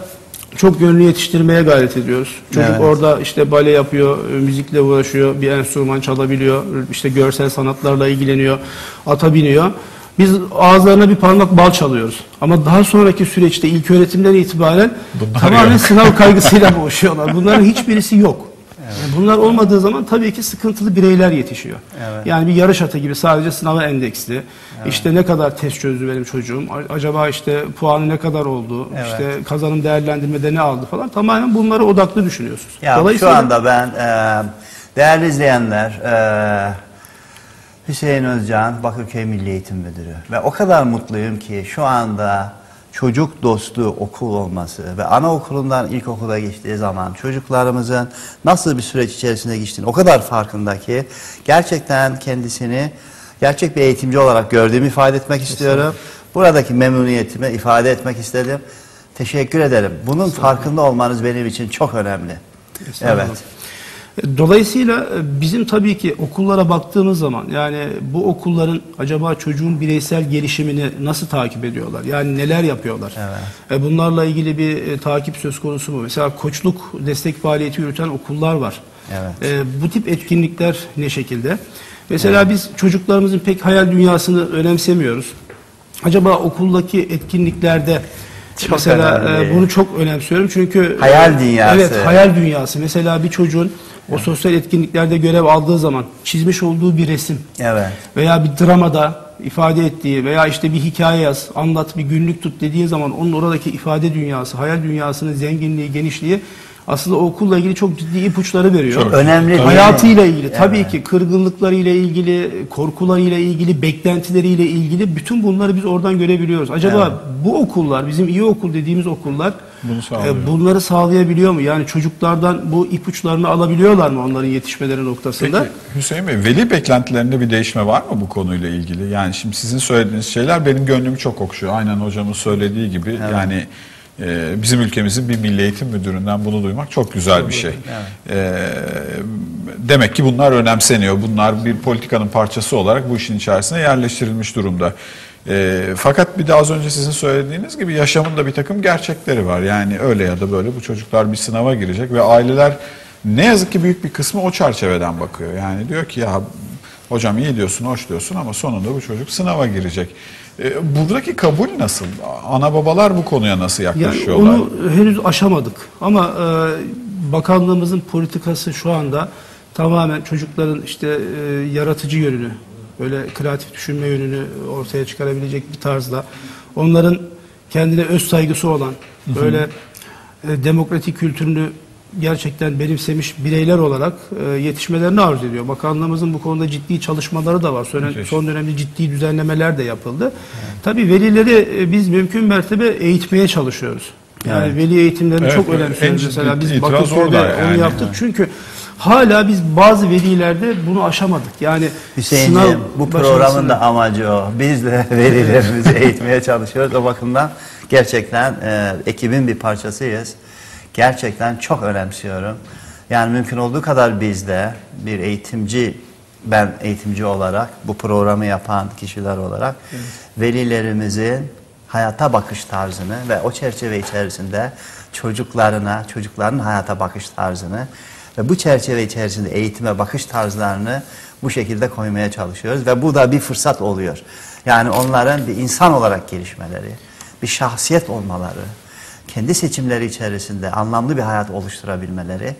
çok yönlü yetiştirmeye gayret ediyoruz. Çocuk Evet. orada işte bale yapıyor, müzikle uğraşıyor, bir enstrüman çalabiliyor, işte görsel sanatlarla ilgileniyor, ata biniyor. Biz ağızlarına bir parmak bal çalıyoruz. Ama daha sonraki süreçte ilk öğretimden itibaren Bunlar tamamen yok. sınav kaygısıyla boğuşuyorlar. Bunların hiçbirisi yok. Yani Bunlar olmadığı zaman tabii ki sıkıntılı bireyler yetişiyor. Evet. Yani bir yarış atı gibi sadece sınava endeksli. İşte ne kadar test çözdü benim çocuğum. Acaba işte puanı ne kadar oldu? Evet. İşte kazanım değerlendirmede ne aldı falan. Tamamen bunlara odaklı düşünüyorsunuz. Ya şu anda ben e, değerli izleyenler e, Hüseyin Özcan Bakırköy Milli Eğitim Müdürü ve o kadar mutluyum ki şu anda çocuk dostu okul olması ve anaokulundan ilkokula geçtiği zaman çocuklarımızın nasıl bir süreç içerisinde geçtiğini o kadar farkında ki gerçekten kendisini gerçek bir eğitimci olarak gördüğümü ifade etmek istiyorum. Buradaki memnuniyetimi ifade etmek istedim. Teşekkür ederim. Bunun farkında olmanız benim için çok önemli. Evet. Dolayısıyla e, bizim tabii ki okullara baktığımız zaman yani bu okulların acaba çocuğun bireysel gelişimini nasıl takip ediyorlar? Yani neler yapıyorlar? Evet. E, Bunlarla ilgili bir e, takip söz konusu mu? Mesela koçluk destek faaliyeti yürüten okullar var. Evet. Bu tip etkinlikler ne şekilde? Mesela biz çocuklarımızın pek hayal dünyasını önemsemiyoruz. Acaba okuldaki etkinliklerde Çok mesela önemli. bunu çok önemsiyorum çünkü Hayal dünyası. Evet, hayal dünyası. Mesela bir çocuğun o sosyal etkinliklerde görev aldığı zaman çizmiş olduğu bir resim Evet. veya bir dramada ifade ettiği veya işte bir hikaye yaz, anlat, bir günlük tut dediği zaman onun oradaki ifade dünyası, hayal dünyasının zenginliği, genişliği aslında okulla ilgili çok ciddi ipuçları veriyor. Çok. Önemli? Hayatıyla ilgili Evet. tabii ki kırgınlıklarıyla ilgili, korkularıyla ilgili, beklentileriyle ilgili bütün bunları biz oradan görebiliyoruz. Acaba bu okullar, bizim iyi okul dediğimiz okullar Bunu sağlıyor. e, bunları sağlayabiliyor mu? Yani çocuklardan bu ipuçlarını alabiliyorlar mı onların yetişmeleri noktasında? Peki Hüseyin Bey veli beklentilerinde bir değişme var mı bu konuyla ilgili? Yani şimdi sizin söylediğiniz şeyler benim gönlümü çok okşuyor. Aynen hocamın söylediği gibi yani e, bizim ülkemizin bir milli eğitim müdüründen bunu duymak çok güzel bir şey. E, demek ki bunlar önemseniyor. Bunlar bir politikanın parçası olarak bu işin içerisine yerleştirilmiş durumda. E, fakat bir de az önce sizin söylediğiniz gibi yaşamın da bir takım gerçekleri var. Yani öyle ya da böyle bu çocuklar bir sınava girecek ve aileler ne yazık ki büyük bir kısmı o çerçeveden bakıyor. Yani diyor ki ya hocam iyi diyorsun, hoş diyorsun ama sonunda bu çocuk sınava girecek. E, buradaki kabul nasıl? Ana babalar bu konuya nasıl Yani yaklaşıyorlar? onu henüz aşamadık ama e, bakanlığımızın politikası şu anda tamamen çocukların işte e, yaratıcı yönünü, böyle kreatif düşünme yönünü ortaya çıkarabilecek bir tarzda onların kendine öz saygısı olan böyle e, demokratik kültürünü gerçekten benimsemiş bireyler olarak e, yetişmelerini arzu ediyor. Bakanlığımızın bu konuda ciddi çalışmaları da var. Son, son dönemde ciddi düzenlemeler de yapıldı. Tabii velileri e, biz mümkün mertebe eğitmeye çalışıyoruz. Yani Evet. veli eğitimlerini Evet, çok evet. önemsiyoruz. Mesela biz Bakırköy'de orada onu yani. yaptık. Çünkü hala biz bazı velilerde bunu aşamadık. Yani Hüseyin'ciğim bu programın başarısını- da amacı o. Biz de velilerimizi eğitmeye çalışıyoruz. O bakımdan gerçekten e, ekibin bir parçasıyız. Gerçekten çok önemsiyorum. Yani mümkün olduğu kadar biz de bir eğitimci, ben eğitimci olarak, bu programı yapan kişiler olarak velilerimizin hayata bakış tarzını ve o çerçeve içerisinde çocuklarına, çocukların hayata bakış tarzını ve bu çerçeve içerisinde eğitime bakış tarzlarını bu şekilde koymaya çalışıyoruz ve bu da bir fırsat oluyor. Yani onların bir insan olarak gelişmeleri, bir şahsiyet olmaları, kendi seçimleri içerisinde anlamlı bir hayat oluşturabilmeleri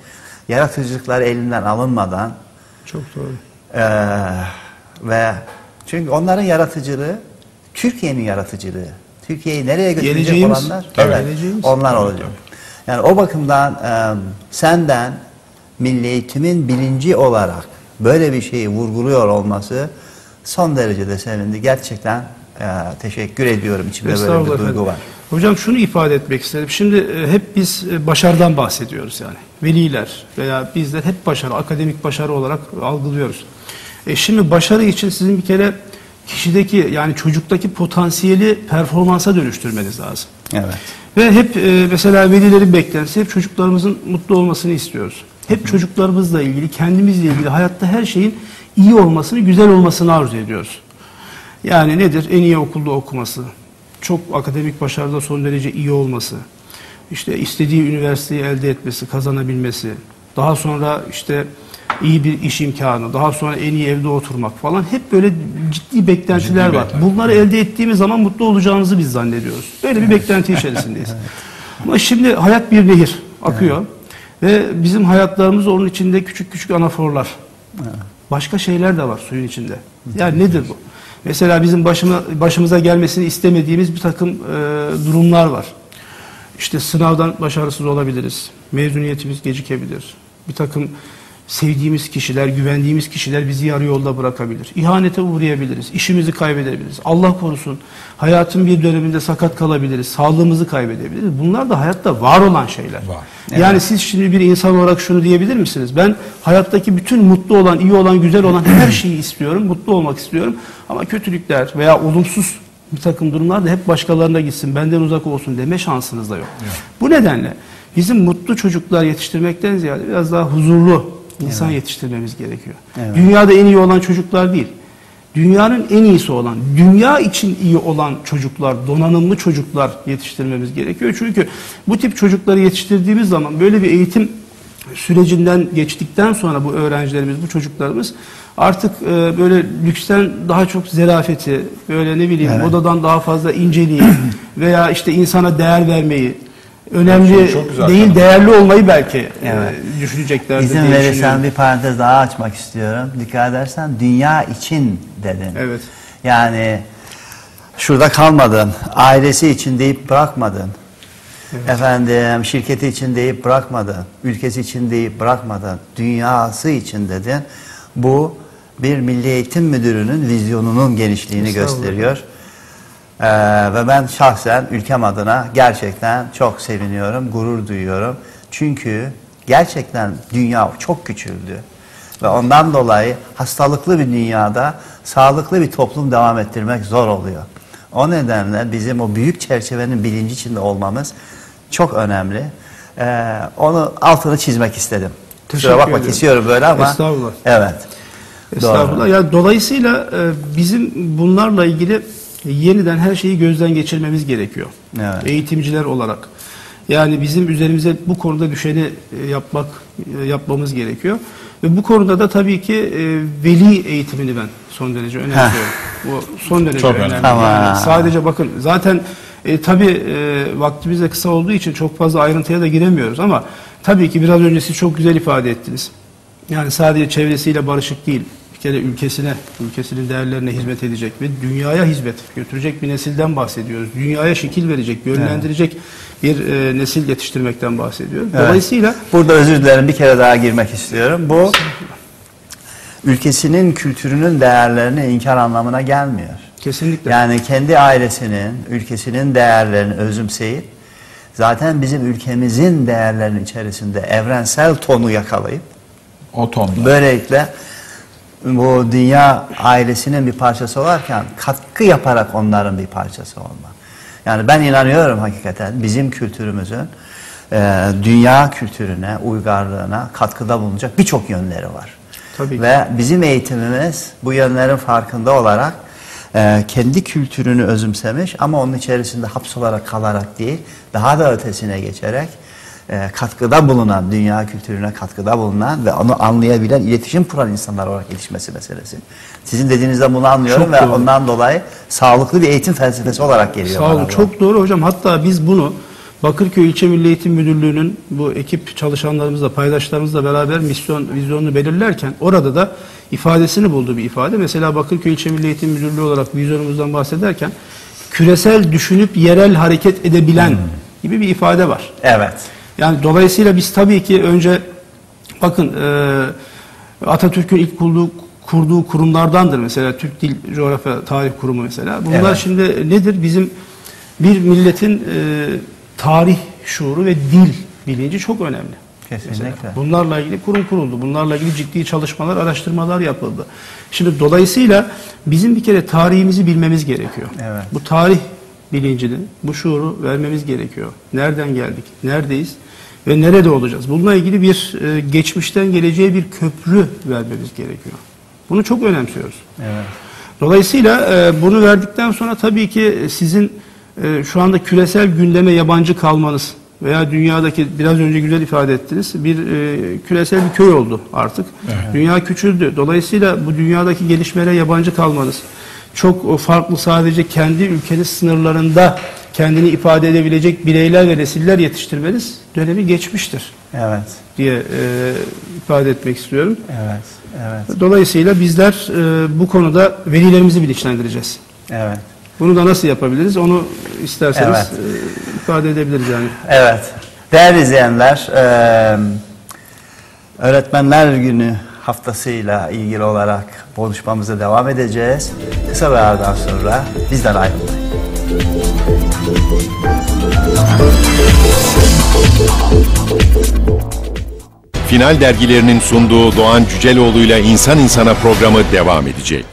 yaratıcılıkları elinden alınmadan Çok doğru. ee, ve çünkü onların yaratıcılığı Türkiye'nin yaratıcılığı. Türkiye'yi nereye götürecek Geleceğimiz. olanlar? Tabii. Evet, Geleceğimiz. onlar olacak. Yani o bakımdan e, senden milli eğitimin bilinci olarak böyle bir şeyi vurguluyor olması son derecede sevindi. Gerçekten e, teşekkür ediyorum. İçimde böyle bir duygu var. Hocam şunu ifade etmek isterim. Şimdi e, hep biz e, başarıdan bahsediyoruz yani. Veliler veya bizler hep başarı, akademik başarı olarak algılıyoruz. E şimdi başarı için sizin bir kere kişideki yani çocuktaki potansiyeli performansa dönüştürmeniz lazım. Evet. Ve hep e, mesela velilerin beklentisi hep çocuklarımızın mutlu olmasını istiyoruz. Hep çocuklarımızla ilgili, kendimizle ilgili hayatta her şeyin iyi olmasını, güzel olmasını arzu ediyoruz. Yani nedir? En iyi okulda okuması, çok akademik başarıda son derece iyi olması, işte istediği üniversiteyi elde etmesi, kazanabilmesi, daha sonra işte iyi bir iş imkanı, daha sonra en iyi evde oturmak falan hep böyle ciddi beklentiler Ciddi var. beklenti. Bunları elde ettiğimiz zaman mutlu olacağımızı biz zannediyoruz. Böyle bir beklenti içerisindeyiz. Ama şimdi hayat bir nehir akıyor ve bizim hayatlarımız onun içinde küçük küçük anaforlar. Başka şeyler de var suyun içinde. Yani nedir bu? Mesela bizim başıma, başımıza gelmesini istemediğimiz bir takım e, durumlar var. İşte sınavdan başarısız olabiliriz. Mezuniyetimiz gecikebilir. Bir takım sevdiğimiz kişiler, güvendiğimiz kişiler bizi yarı yolda bırakabilir. İhanete uğrayabiliriz. işimizi kaybedebiliriz. Allah korusun hayatın bir döneminde sakat kalabiliriz. Sağlığımızı kaybedebiliriz. Bunlar da hayatta var olan şeyler. Var. Yani siz şimdi bir insan olarak şunu diyebilir misiniz? Ben hayattaki bütün mutlu olan, iyi olan, güzel olan her şeyi istiyorum. Mutlu olmak istiyorum. Ama kötülükler veya olumsuz bir takım durumlar da hep başkalarına gitsin, benden uzak olsun deme şansınız da yok. Bu nedenle bizim mutlu çocuklar yetiştirmekten ziyade biraz daha huzurlu insan yetiştirmemiz gerekiyor. Evet. Dünyada en iyi olan çocuklar değil. Dünyanın en iyisi olan, dünya için iyi olan çocuklar, donanımlı çocuklar yetiştirmemiz gerekiyor. Çünkü bu tip çocukları yetiştirdiğimiz zaman böyle bir eğitim sürecinden geçtikten sonra bu öğrencilerimiz, bu çocuklarımız artık e, böyle lüksten daha çok zerafeti, böyle ne bileyim Evet. odadan daha fazla inceliği veya işte insana değer vermeyi, önemli Çok- çok güzel değil tanım. değerli olmayı belki e, Evet. düşüneceklerdir İzin diye verirsen düşünüyorum. bir parantez daha açmak istiyorum. Dikkat edersen dünya için dedin. Evet. Yani şurada kalmadın. Ailesi için deyip bırakmadın. Efendim şirketi için deyip bırakmadın. Ülkesi için deyip bırakmadın. Dünyası için dedin. Bu bir milli eğitim müdürünün vizyonunun genişliğini gösteriyor. Ee, ve ben şahsen ülkem adına gerçekten çok seviniyorum, gurur duyuyorum. Çünkü gerçekten dünya çok küçüldü. Ve ondan dolayı hastalıklı bir dünyada sağlıklı bir toplum devam ettirmek zor oluyor. O nedenle bizim o büyük çerçevenin bilinci içinde olmamız çok önemli. Ee, onu altını çizmek istedim. Kusura Teşekkür bakma ederim. kesiyorum böyle ama. Estağfurullah. Evet. Estağfurullah. Doğru. Ya dolayısıyla e, bizim bunlarla ilgili yeniden her şeyi gözden geçirmemiz gerekiyor. Evet. Eğitimciler olarak. Yani bizim üzerimize bu konuda düşeni e, yapmak e, yapmamız gerekiyor. Ve bu konuda da tabii ki e, veli eğitimini ben son derece önemsiyorum. Bu son derece Çok önemli. önemli. Yani sadece bakın zaten e, tabii e, vaktimiz de kısa olduğu için çok fazla ayrıntıya da giremiyoruz ama tabii ki biraz önce siz çok güzel ifade ettiniz. Yani sadece çevresiyle barışık değil, bir kere ülkesine, ülkesinin değerlerine hizmet edecek ve dünyaya hizmet götürecek bir nesilden bahsediyoruz. Dünyaya şekil verecek, yönlendirecek bir e, nesil yetiştirmekten bahsediyoruz. Evet. Dolayısıyla Burada özür dilerim bir kere daha girmek istiyorum. Bu ülkesinin kültürünün değerlerini inkar anlamına gelmiyor. kesinlikle Yani kendi ailesinin, ülkesinin değerlerini özümseyip zaten bizim ülkemizin değerlerinin içerisinde evrensel tonu yakalayıp O tonda. böylelikle bu dünya ailesinin bir parçası olarken katkı yaparak onların bir parçası olma. Yani ben inanıyorum hakikaten bizim kültürümüzün e, dünya kültürüne, uygarlığına katkıda bulunacak birçok yönleri var. Tabii ki. Ve bizim eğitimimiz bu yönlerin farkında olarak e, kendi kültürünü özümsemiş ama onun içerisinde hapsolarak kalarak değil, daha da ötesine geçerek e, katkıda bulunan, dünya kültürüne katkıda bulunan ve onu anlayabilen, iletişim kuran insanlar olarak gelişmesi meselesi. Sizin dediğinizde bunu anlıyorum Çok ve doğru. ondan dolayı sağlıklı bir eğitim felsefesi olarak geliyor Sağ olun. Çok doğru hocam. Hatta biz bunu Bakırköy İlçe Milli Eğitim Müdürlüğü'nün bu ekip çalışanlarımızla, paydaşlarımızla beraber misyon, vizyonunu belirlerken orada da ifadesini bulduğu bir ifade. Mesela Bakırköy İlçe Milli Eğitim Müdürlüğü olarak vizyonumuzdan bahsederken küresel düşünüp yerel hareket edebilen gibi bir ifade var. Evet. Yani dolayısıyla biz tabii ki önce bakın e, Atatürk'ün ilk kurduğu, kurduğu kurumlardandır mesela Türk Dil Coğrafya Tarih Kurumu mesela. Bunlar Evet. şimdi nedir? Bizim bir milletin e, tarih şuuru ve dil bilinci çok önemli. Kesinlikle. Mesela bunlarla ilgili kurum kuruldu. Bunlarla ilgili ciddi çalışmalar, araştırmalar yapıldı. Şimdi dolayısıyla bizim bir kere tarihimizi bilmemiz gerekiyor. Evet. Bu tarih bilincini, bu şuuru vermemiz gerekiyor. Nereden geldik, neredeyiz ve nerede olacağız? Bununla ilgili bir e, geçmişten geleceğe bir köprü vermemiz gerekiyor. Bunu çok önemsiyoruz. Evet. Dolayısıyla e, bunu verdikten sonra tabii ki sizin e, şu anda küresel gündeme yabancı kalmanız veya dünyadaki biraz önce güzel ifade ettiniz bir e, küresel bir köy oldu artık. Dünya küçüldü. Dolayısıyla bu dünyadaki gelişmelere yabancı kalmanız çok farklı sadece kendi ülkeniz sınırlarında kendini ifade edebilecek bireyler ve nesiller yetiştirmeniz dönemi geçmiştir Evet. diye e, ifade etmek istiyorum. Evet. Evet. Dolayısıyla bizler e, bu konuda velilerimizi bilinçlendireceğiz. Evet. Bunu da nasıl yapabiliriz? Onu isterseniz Evet. e, ifade edebiliriz yani. Evet. Değerli izleyenler, eee, Öğretmenler Günü haftasıyla ilgili olarak konuşmamıza devam edeceğiz. Kısa bir aradan sonra bizden ayrılmayın. Final dergilerinin sunduğu Doğan Cüceloğlu ile İnsan İnsana programı devam edecek.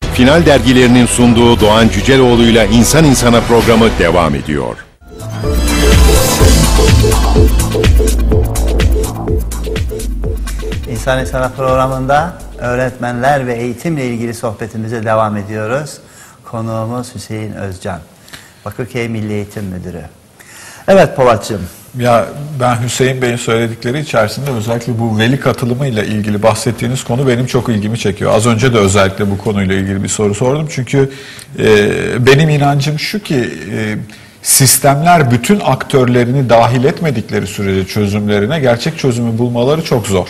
Final dergilerinin sunduğu Doğan Cüceloğlu ile İnsan İnsana programı devam ediyor. İnsan İnsana programında öğretmenler ve eğitimle ilgili sohbetimize devam ediyoruz. Konuğumuz Hüseyin Özcan, Bakırköy Milli Eğitim Müdürü. Evet Polatcığım, Ya ben Hüseyin Bey'in söyledikleri içerisinde özellikle bu veli katılımıyla ilgili bahsettiğiniz konu benim çok ilgimi çekiyor. Az önce de özellikle bu konuyla ilgili bir soru sordum. Çünkü e, benim inancım şu ki e, sistemler bütün aktörlerini dahil etmedikleri sürece çözümlerine gerçek çözümü bulmaları çok zor.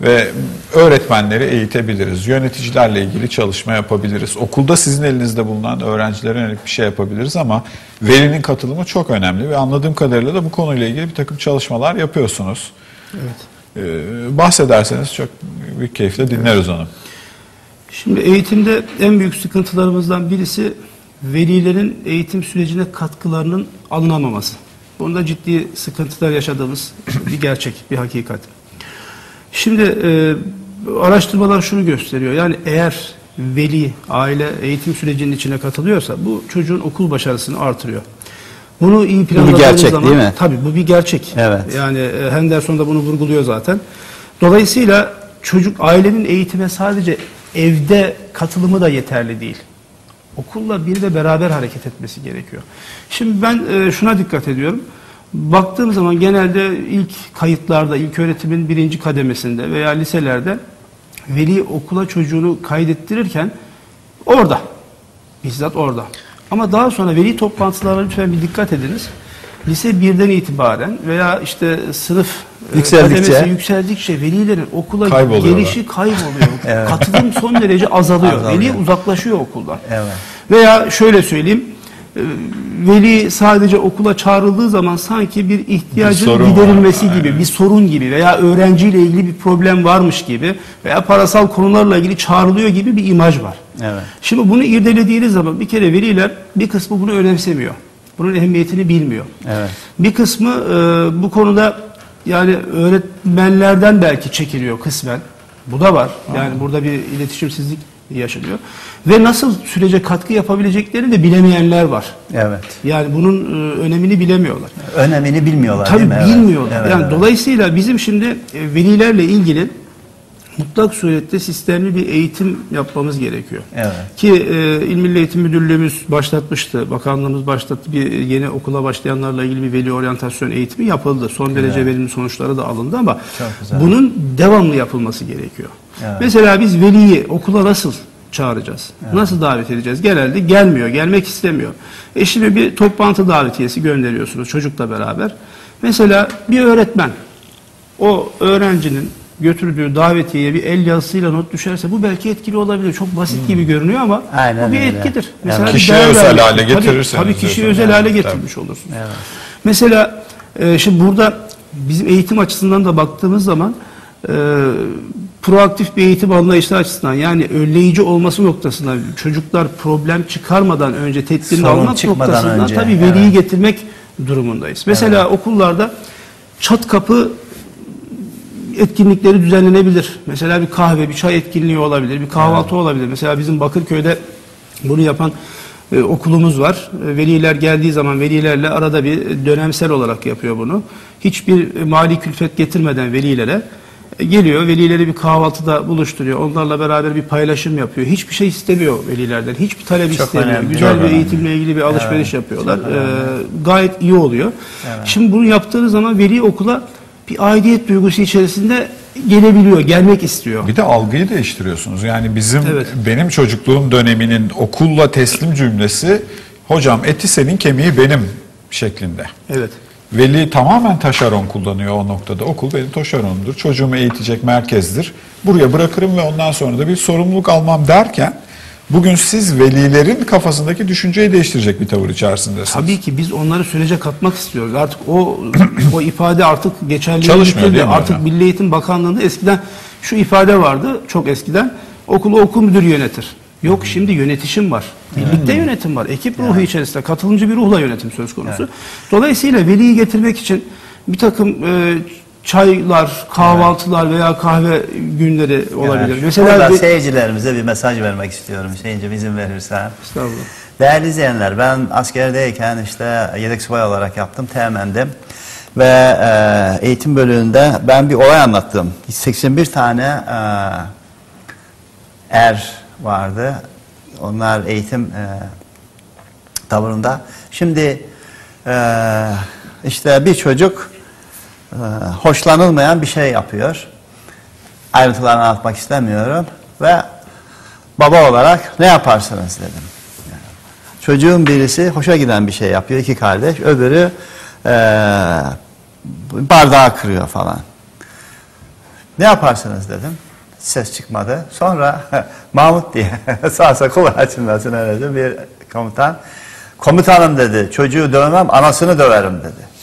Ve öğretmenleri eğitebiliriz, yöneticilerle ilgili çalışma yapabiliriz. Okulda sizin elinizde bulunan öğrencilere yönelik bir şey yapabiliriz ama velinin katılımı çok önemli ve anladığım kadarıyla da bu konuyla ilgili bir takım çalışmalar yapıyorsunuz. Evet. Ee, bahsederseniz çok büyük keyifle dinleriz onu. Şimdi eğitimde en büyük sıkıntılarımızdan birisi velilerin eğitim sürecine katkılarının alınamaması. Bunda ciddi sıkıntılar yaşadığımız bir gerçek, bir hakikat. Şimdi e, araştırmalar şunu gösteriyor. Yani eğer veli, aile eğitim sürecinin içine katılıyorsa bu çocuğun okul başarısını artırıyor. Bunu iyi planladığınız gerçek zaman, değil mi? Tabii bu bir gerçek. Evet. Yani e, Henderson da bunu vurguluyor zaten. Dolayısıyla çocuk ailenin eğitime sadece evde katılımı da yeterli değil. Okulla bir de beraber hareket etmesi gerekiyor. Şimdi ben e, şuna dikkat ediyorum. Baktığım zaman genelde ilk kayıtlarda, ilk öğretimin birinci kademesinde veya liselerde veli okula çocuğunu kaydettirirken orada, bizzat orada. Ama daha sonra veli toplantılarına lütfen bir dikkat ediniz. Lise 1'den itibaren veya işte sınıf Yükseldikçe. kademesi yükseldikçe velilerin okula gelişi kayboluyor. Katılım son derece azalıyor. Azalıyor. Veli uzaklaşıyor okuldan. Evet. Veya şöyle söyleyeyim, e, veli sadece okula çağrıldığı zaman sanki bir ihtiyacın Bir giderilmesi var, gibi, bir sorun gibi veya öğrenciyle ilgili bir problem varmış gibi veya parasal konularla ilgili çağrılıyor gibi bir imaj var. Evet. Şimdi bunu irdelediğiniz zaman bir kere veliler bir kısmı bunu önemsemiyor. Bunun ehemmiyetini bilmiyor. Evet. Bir kısmı e, bu konuda yani öğretmenlerden belki çekiliyor kısmen. Bu da var. Yani burada bir iletişimsizlik yaşanıyor. Ve nasıl sürece katkı yapabileceklerini de bilemeyenler var. Evet. Yani bunun e, önemini bilemiyorlar. Önemini bilmiyorlar Tabii değil mi? Evet. bilmiyorlar. Evet, yani evet. dolayısıyla bizim şimdi e, velilerle ilgili mutlak surette sistemli bir eğitim yapmamız gerekiyor. Evet. Ki e, İl Milli Eğitim Müdürlüğümüz başlatmıştı, bakanlığımız başlattı. Bir yeni okula başlayanlarla ilgili bir veli oryantasyon eğitimi yapıldı. Son derece verimli sonuçları da alındı ama bunun devamlı yapılması gerekiyor. Evet. Mesela biz veliyi okula nasıl çağıracağız? Nasıl davet edeceğiz? Genelde gelmiyor, gelmek istemiyor. E şimdi bir toplantı davetiyesi gönderiyorsunuz çocukla beraber. Mesela bir öğretmen o öğrencinin götürdüğü davetiyeye bir el yazısıyla not düşerse bu belki etkili olabilir. Çok basit gibi görünüyor ama Hmm. Aynen bu bir öyle. etkidir. Evet. Mesela bir Kişiye özel hale Tabii- getirirseniz Tabii, kişiye diyorsun. özel hale Evet, getirmiş olursunuz. Mesela e, şimdi burada bizim eğitim açısından da baktığımız zaman e, proaktif bir eğitim anlayışı açısından yani önleyici olması noktasından çocuklar problem çıkarmadan önce tedbirini Sorun almak noktasından önce, tabii veliyi evet. getirmek durumundayız. Mesela okullarda çat kapı etkinlikleri düzenlenebilir. Mesela bir kahve, bir çay etkinliği olabilir, bir kahvaltı olabilir. Mesela bizim Bakırköy'de bunu yapan e, okulumuz var. E, veliler geldiği zaman velilerle arada bir dönemsel olarak yapıyor bunu. Hiçbir e, mali külfet getirmeden velilere e, geliyor, velileri bir kahvaltıda buluşturuyor. Onlarla beraber bir paylaşım yapıyor. Hiçbir şey istemiyor velilerden. Hiçbir talep Çok istemiyor. önemli, Güzel bir önemli. eğitimle ilgili bir alışveriş yapıyorlar. E, gayet iyi oluyor. Şimdi bunu yaptığınız zaman veli okula bir aidiyet duygusu içerisinde gelebiliyor, gelmek istiyor. Bir de algıyı değiştiriyorsunuz. Yani bizim Evet. benim çocukluğum döneminin okulla teslim cümlesi hocam eti senin kemiği benim şeklinde. Evet. Veli tamamen taşeron kullanıyor o noktada. Okul benim taşeronumdur. Çocuğumu eğitecek merkezdir. Buraya bırakırım ve ondan sonra da bir sorumluluk almam derken bugün siz velilerin kafasındaki düşünceyi değiştirecek bir tavır içerisindesiniz. Tabii ki biz onları sürece katmak istiyoruz. Artık o o ifade artık geçerli Çalışmıyor değil mi Artık hocam? Milli Eğitim Bakanlığı'nda eskiden şu ifade vardı çok eskiden. Okulu okul müdürü yönetir. Yok şimdi yönetişim var. Birlikte yönetim var. Ekip ruhu içerisinde katılımcı bir ruhla yönetim söz konusu. Dolayısıyla veliyi getirmek için bir takım e, çaylar, kahvaltılar veya kahve günleri olabilir. Evet. Mesela Burada ve- seyircilerimize bir mesaj vermek istiyorum Hüseyin'cim izin verirsen. Estağfurullah. Değerli izleyenler ben askerdeyken işte yedek subay olarak yaptım temendim. Ve e, eğitim bölümünde ben bir olay anlattım. 81 tane e, er vardı. Onlar eğitim e, taburunda. Şimdi e, işte bir çocuk hoşlanılmayan bir şey yapıyor. Ayrıntılarını anlatmak istemiyorum. Ve baba olarak ne yaparsınız dedim. Çocuğun birisi hoşa giden bir şey yapıyor iki kardeş. Öbürü eee bardağı kırıyor falan. Ne yaparsınız dedim. Ses çıkmadı. Sonra Mahmut diye sağ sakal açılmasın öyle bir komutan. Komutanım dedi çocuğu dövmem anasını döverim dedi.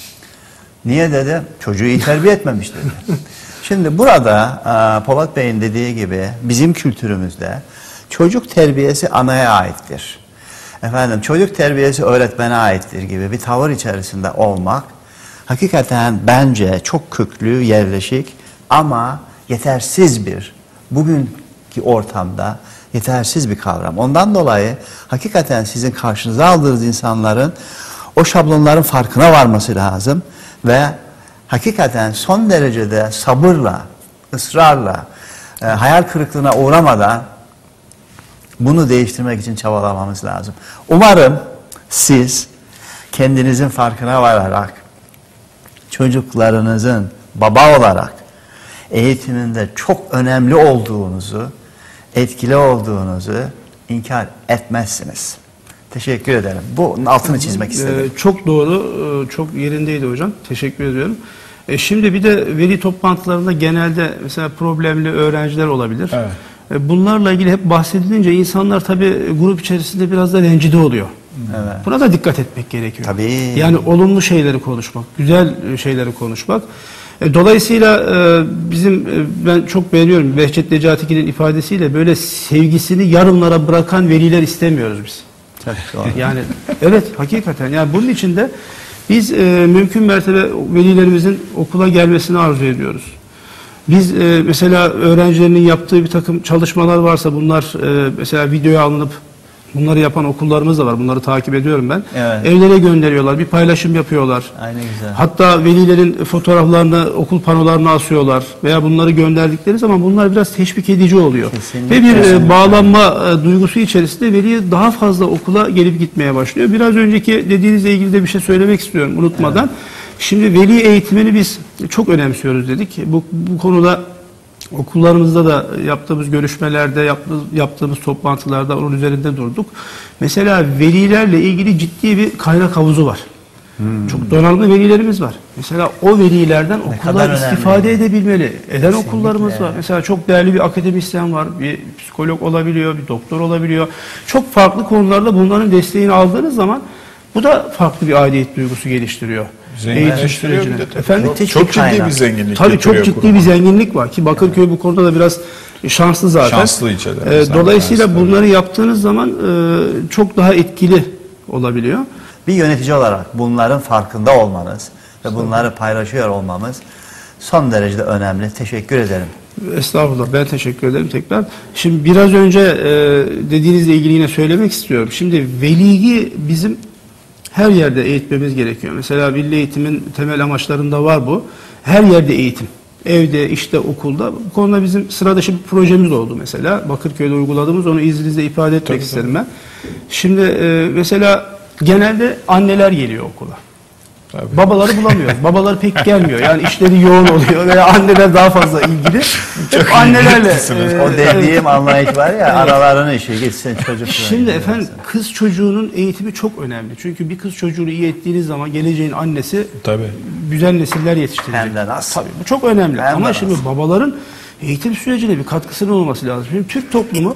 Niye dedi? Çocuğu iyi terbiye etmemiş dedi. Şimdi burada e, Polat Bey'in dediği gibi bizim kültürümüzde çocuk terbiyesi anaya aittir. Efendim çocuk terbiyesi öğretmene aittir gibi bir tavır içerisinde olmak hakikaten bence çok köklü, yerleşik ama yetersiz bir bugünkü ortamda yetersiz bir kavram. Ondan dolayı hakikaten sizin karşınıza aldığınız insanların o şablonların farkına varması lazım ve hakikaten son derecede sabırla, ısrarla, e, hayal kırıklığına uğramadan bunu değiştirmek için çabalamamız lazım. Umarım siz kendinizin farkına vararak çocuklarınızın baba olarak eğitiminde çok önemli olduğunuzu, etkili olduğunuzu inkar etmezsiniz. Teşekkür ederim. Bu altını çizmek istedim. Ee, çok doğru, e, çok yerindeydi hocam. Teşekkür ediyorum. E, şimdi bir de veli toplantılarında genelde mesela problemli öğrenciler olabilir. Evet. E, bunlarla ilgili hep bahsedilince insanlar tabii grup içerisinde biraz da rencide oluyor. Evet. Buna da dikkat etmek gerekiyor. Tabii. Yani olumlu şeyleri konuşmak, güzel şeyleri konuşmak. Dolayısıyla bizim ben çok beğeniyorum Behçet Necatigil'in ifadesiyle böyle sevgisini yarınlara bırakan veliler istemiyoruz biz. Doğru. Yani evet hakikaten yani bunun için de biz e, mümkün mertebe velilerimizin okula gelmesini arzu ediyoruz. Biz e, mesela öğrencilerinin yaptığı bir takım çalışmalar varsa bunlar e, mesela videoya alınıp Bunları yapan okullarımız da var. Bunları takip ediyorum ben. Evet. Evlere gönderiyorlar, bir paylaşım yapıyorlar. Aynı güzel. Hatta velilerin fotoğraflarını okul panolarına asıyorlar veya bunları gönderdikleri zaman bunlar biraz teşvik edici oluyor. Kesinlikle. Ve bir e, Kesinlikle. bağlanma e, duygusu içerisinde veli daha fazla okula gelip gitmeye başlıyor. Biraz önceki dediğinizle ilgili de bir şey söylemek istiyorum unutmadan. Şimdi veli eğitimini biz çok önemsiyoruz dedik. Bu, bu konuda okullarımızda da yaptığımız görüşmelerde, yaptığımız, yaptığımız toplantılarda onun üzerinde durduk. Mesela velilerle ilgili ciddi bir kaynak havuzu var. Çok donanımlı velilerimiz var. Mesela o velilerden kadar okullar önemli. istifade edebilmeli. Eden Kesinlikle. okullarımız var. Mesela çok değerli bir akademisyen var, bir psikolog olabiliyor, bir doktor olabiliyor. Çok farklı konularda bunların desteğini aldığınız zaman bu da farklı bir aidiyet duygusu geliştiriyor. Zenginleştiriyor bir de tabii. Efendim? Çok bir ciddi kaynak. bir zenginlik Tabii çok ciddi kuruma. bir zenginlik var ki Bakırköy bu konuda da biraz şanslı zaten. Şanslı ilçeler. Ee, Bizden dolayısıyla tanesi, bunları yaptığınız zaman e, çok daha etkili olabiliyor. Bir yönetici olarak bunların farkında olmanız ve bunları paylaşıyor olmamız son derecede önemli. Teşekkür ederim. Estağfurullah ben teşekkür ederim tekrar. Şimdi biraz önce e, dediğinizle ilgili yine söylemek istiyorum. Şimdi veliyi bizim her yerde eğitmemiz gerekiyor. Mesela milli eğitimin temel amaçlarında var bu. Her yerde eğitim. Evde, işte, okulda. Bu konuda bizim sıra dışı bir projemiz oldu mesela. Bakırköy'de uyguladığımız onu izninizle ifade etmek isterim ben. Şimdi e, mesela genelde anneler geliyor okula. Tabii. Babaları bulamıyoruz. Babalar pek gelmiyor. Yani işleri yoğun oluyor veya anneler daha fazla ilgili. Hep annelerle. e, O dediğim anlayış var ya araların işi gitsin çocuk. Şimdi efendim kız çocuğunun eğitimi çok önemli. Çünkü bir kız çocuğunu iyi ettiğiniz zaman geleceğin annesi Tabii. güzel nesiller yetiştirecek. Hem de nasıl? Tabii bu çok önemli. Hem Ama şimdi babaların eğitim sürecine bir katkısının olması lazım. Şimdi Türk toplumu